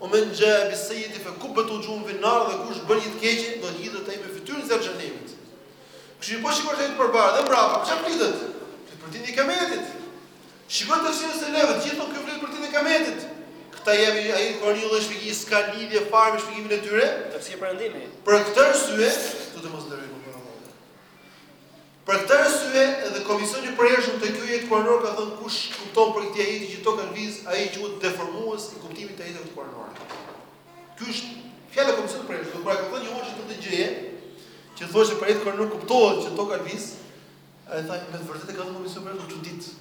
Ue men xhae bis seyyi'eti fe kubbet wujuhuhum fin nar dhe kush bën një të keqe do të hidhet ai me fytyrë në zjarr të xhehenemit. Kështu që po shikosh ajetin përpara dhe mbrapa, për se flitet? Flet për ditën e Kiametit. Shiko tafsirin e selefëve, gjithmonë ky flet për ditën e Kiametit. Këta i japin ajetit kuranor një lloj shpjegimi s'ka lidhje fare me shpjegimin e tyre. Tafsir perëndimi. Për këtë arsye, domethënë të nderuar për Allahun. Për këtë arsye, edhe Komisioni i Përhershëm te ky ajet kuranor ka thënë kush kupton prej këtij ajeti që toka lëviz, ai quhet deformues i kuptimit të ajeteve kuranore. Kjo është fjala e Komisionit të Përhershëm, do pra ka thënë një hoxhe këtë gjëje, që thoshte se prej ajetit kuranor kuptohet që toka lëviz, ai tha me të vërtetë ka thënë Komisioni i Përhershëm u çudit.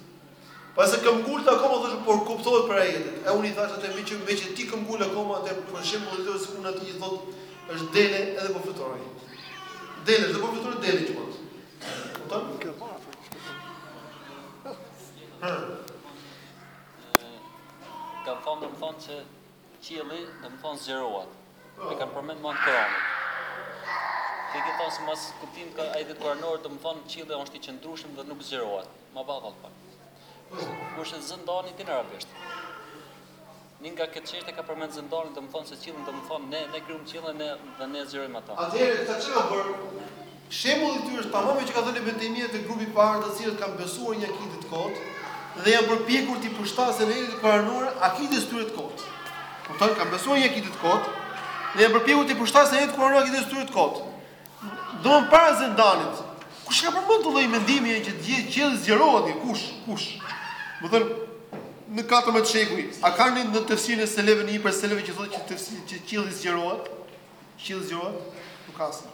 Pastaj këmbëngulte akoma thoshte por kuptohet prej ajetit. E unë i thashë atë meqë meqë ti këmbëngul akoma atë për shembull edhe sikur në atë i thotë është dele edhe po fluturoj. Dele, do po fluturoj dele që mos. Kupton? Hë. Kam thonë, kam thonë se Qielli, do të thonë zgjerohet. E kanë përmend me ajet Kur'anit. Ti ke thonë se mos kuptim ka ajeti kur'anor, do të thonë qielli është i qëndrueshëm dhe nuk zgjerohet. Më fal pak. Kush e Zendani din arabisht? Një nga këtë çështë ka përmend Zendani, do të thonë se qiellin do të thonë ne ne krijojmë qiellin ne dhe ne zgjerojmë ata. Atëherë ta çka bën Shembulli i tyre është tamam ajo që ka thënë Ibën Tejmija te grupi i parë të cilët kanë besuar një akide të kotë dhe janë përpjekur t'i përshtasin ajetet kuranore akides tyre të kotë. Kupton? Kanë besuar një akide të kotë dhe janë përpjekur t'i përshtasin ajetet kuranore akides tyre të kotë. Domthon marr Zendanin. Kush ka përmend këtë lloj mendimi që të gjithë qielli zgjerohet kush? Kush? Domthon në 14 shekuj, a ka në tefsirin e selefëve ndonjë prej selefëve që thotë që tefsiri që qielli zgjerohet? Qielli zgjerohet? Nuk ka asnjë.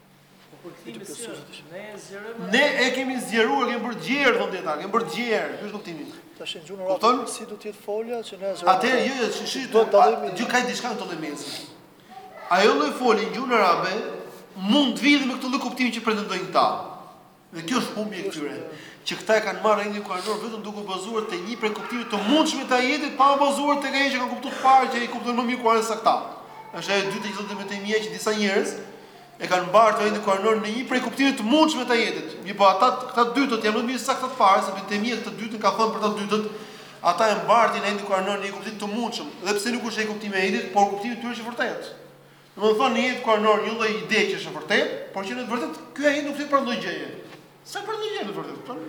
Ne e kemi zgjeruar, kemi bërë gjerë, thonë dijetarët, kemi bërë gjerë, ky është kuptimi. Tash në gjuhën arabe, si do të jetë folja që ne e zgjeruar. Atëherë, jo, jo, që shi, do të dhe Gjë ka diçka në të lemezi. Ajo lloj folje në gjuhën arabe, mund të vijë me këtë lloj kuptimi që pretendojnë këta. Dhe kjo është humbje e këtyre, që këta e kanë marrë ajetin kuranor vetëm duke u bazuar te një prej kuptimeve të mundshme të ajetit, pa u bazuar tek ajo që kanë kuptuar të parët që e kuptojnë më mirë Kuranin se këta. Është ajo e dytë që thotë Ibën Tejmija që disa njerëz e kanë mbartë ajetin kuranor në një prej kuptimeve të mundshme të ajetit. Mirpo ata këta të dytët janë më mirë sa këta të parët, sepse Ibën Tejmija të dytën ka thënë për të dytët, ata e mbartin ajetin kuranor në një kuptim të mundshëm, edhe pse nuk është ai kuptimi i ajetit, por kuptimi i tyre është i vërtetë. Domethënë në ajet ka një lloj ideje që është e vërtetë, por që në të vërtetë ky ajet nuk flet për këtë lloj gjëje. Sa për ndonjë gjë në të vërtetë, kupton?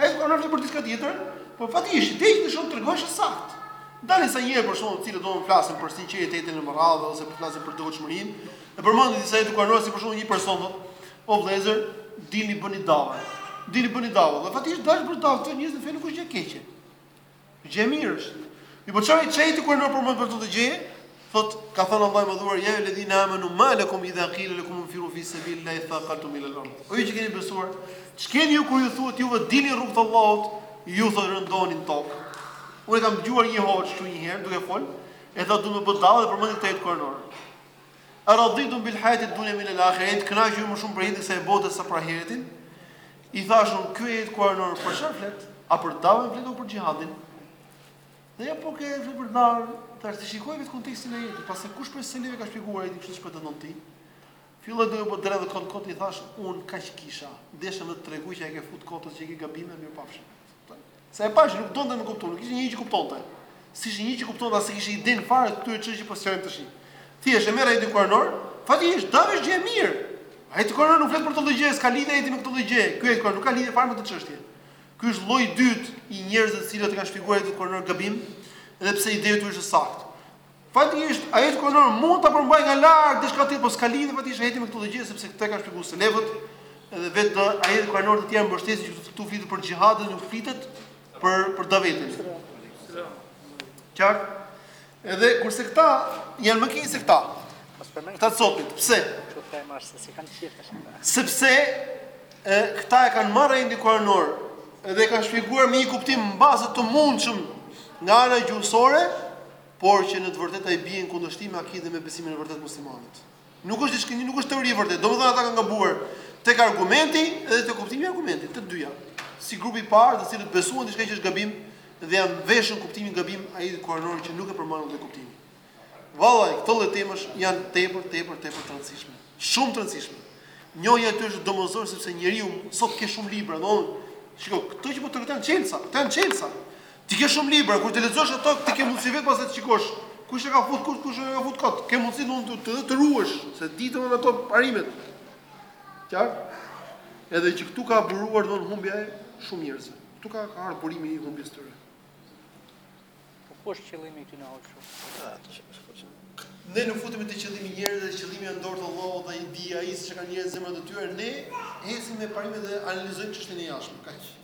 Ajeti kuranor flet për diçka tjetër, por faktikisht ideja që dëshiron të tregosh është saktë. Dalin disa njerëz për shembull të cilët do të flasin për sinqeritetin e moralë ose për flasin për devotshmërinë. E përmendin disa ajete kuranore si për shembull një person thotë, "O vëllezër, dilni bëni dava." Dilni bëni dava. Dhe faktikisht dalin për dava, të njerëzit në fe nuk është gjë e keqe. Gjë e mirë është. Mirpo çfarë ajeti kuranor përmend për këtë gjë? Thot, ka thënë Allahu i Madhëruar, "Ja ejuhel ledhine amanu ma lakum idha qila lakum infiru fi sabilillahi ithaqaltum ila al-ard." O ju që keni besuar, ç'keni ju kur ju thuhet juve dilni në rrugt të Allahut, ju thotë rëndoni në tokë. Unë kam dëgjuar një hoxhë kështu një herë duke fol, e thotë duhet të bëj dava dhe përmend këtë ajet kuranor. Araditum bil hayati dunya min al-akhirah, të kënaqur më shumë për jetën e kësaj bote sa për ahiretin. I thashë unë, ky ajet kuranor për çfarë flet? A për davën flet apo për xhihadin? Dhe ai jo po ky flet për davën, thash ti shikoj vetë kontekstin e ajetit, pastaj kush prej selefëve ka shpjeguar siç pretendon ti? Filloi duke po drejtë kot kot i thashë unë kaq kisha, desha me t'tregu që ia ke fut kot, e ke gabim, mirupafshim. Se e pash që nuk donte me kuptuar, nuk ishte një që kuptonte. S'ishte një që kuptonte, as e kishte idenë fare të këtyre çështjeve që po sqarojmë tash. Thjesht e merr ajetin kuranor, faktikisht dava është gjë e mirë. Ajeti kuranor nuk flet për këtë lloj gjëje, s'ka lidhje ajeti me këtë lloj gjëje. Ky ajet kuranor nuk ka lidhje fare me këtë çështje. Ky është lloji i dytë i njerëzve të cilët e kanë shpjeguar ajetin kuranor gabim, edhe pse ideja e tyre është e saktë. Fatikisht, ajeti kuranor mund ta përmbajë nga larg diçka tjetër, por s'ka lidhje fatikisht ajeti me këto të gjitha sepse këtë e kanë shpjeguar selefët dhe vetë ajetet kuranore të tjerë mbështesin që këtu flitet për xhihadin dhe nuk flitet për për davetin. Qartë? Edhe kurse këta janë më keq se këta. Këta copit. Pse? Sepse e, këta e kanë marrë ajetin kuranor dhe e kanë shpjeguar me një kuptim mbase të mundshëm nga ana gjuhësore, por që në të vërtetë ai bie në kundërshtim me akiden dhe besimin e vërtetë të muslimanit. Nuk është diçka, nuk është teori e vërtetë. Domethënë ata kanë gabuar tek argumenti dhe tek kuptimi i argumentit, të dyja. Si grupi i parë, të cilët besuan diçka që është gabim dhe ia veshën kuptimin gabim ajetit kuranor që nuk e përmban këtë kuptim. Vallai, këto lloj temash janë tepër, tepër, tepër të rëndësishme. Shumë të rëndësishme. Njohja e tyre është domosdoshme sepse njeriu sot ka shumë libra, domthonë, shiko, këto që po tregojmë çelsa, këto janë çelsa. Ti ke shumë libra, kur t'i lexosh ato, ti ke mundësi vetë pastaj të shikosh kush e ka fut, kush kush e ka fut kot. Ke mundësi domethënë të të, të ruash, se di domethënë ato parimet. Qartë? Edhe që këtu ka buruar domethënë humbja e shumë njerëzve. Këtu ka ka ardhur burimi i humbjes tyre. Po ku është qëllimi i këtyre hoxhë? Ah, të shikosh kush. Ne nuk futemi te qëllimi i njerëzve, dhe qëllimi janë në dorë të Allahut dhe i di ai se çka kanë njerëzit në zemrat e tyre. Ne ecim me parimet dhe analizojmë çështjen e jashtme, kaq.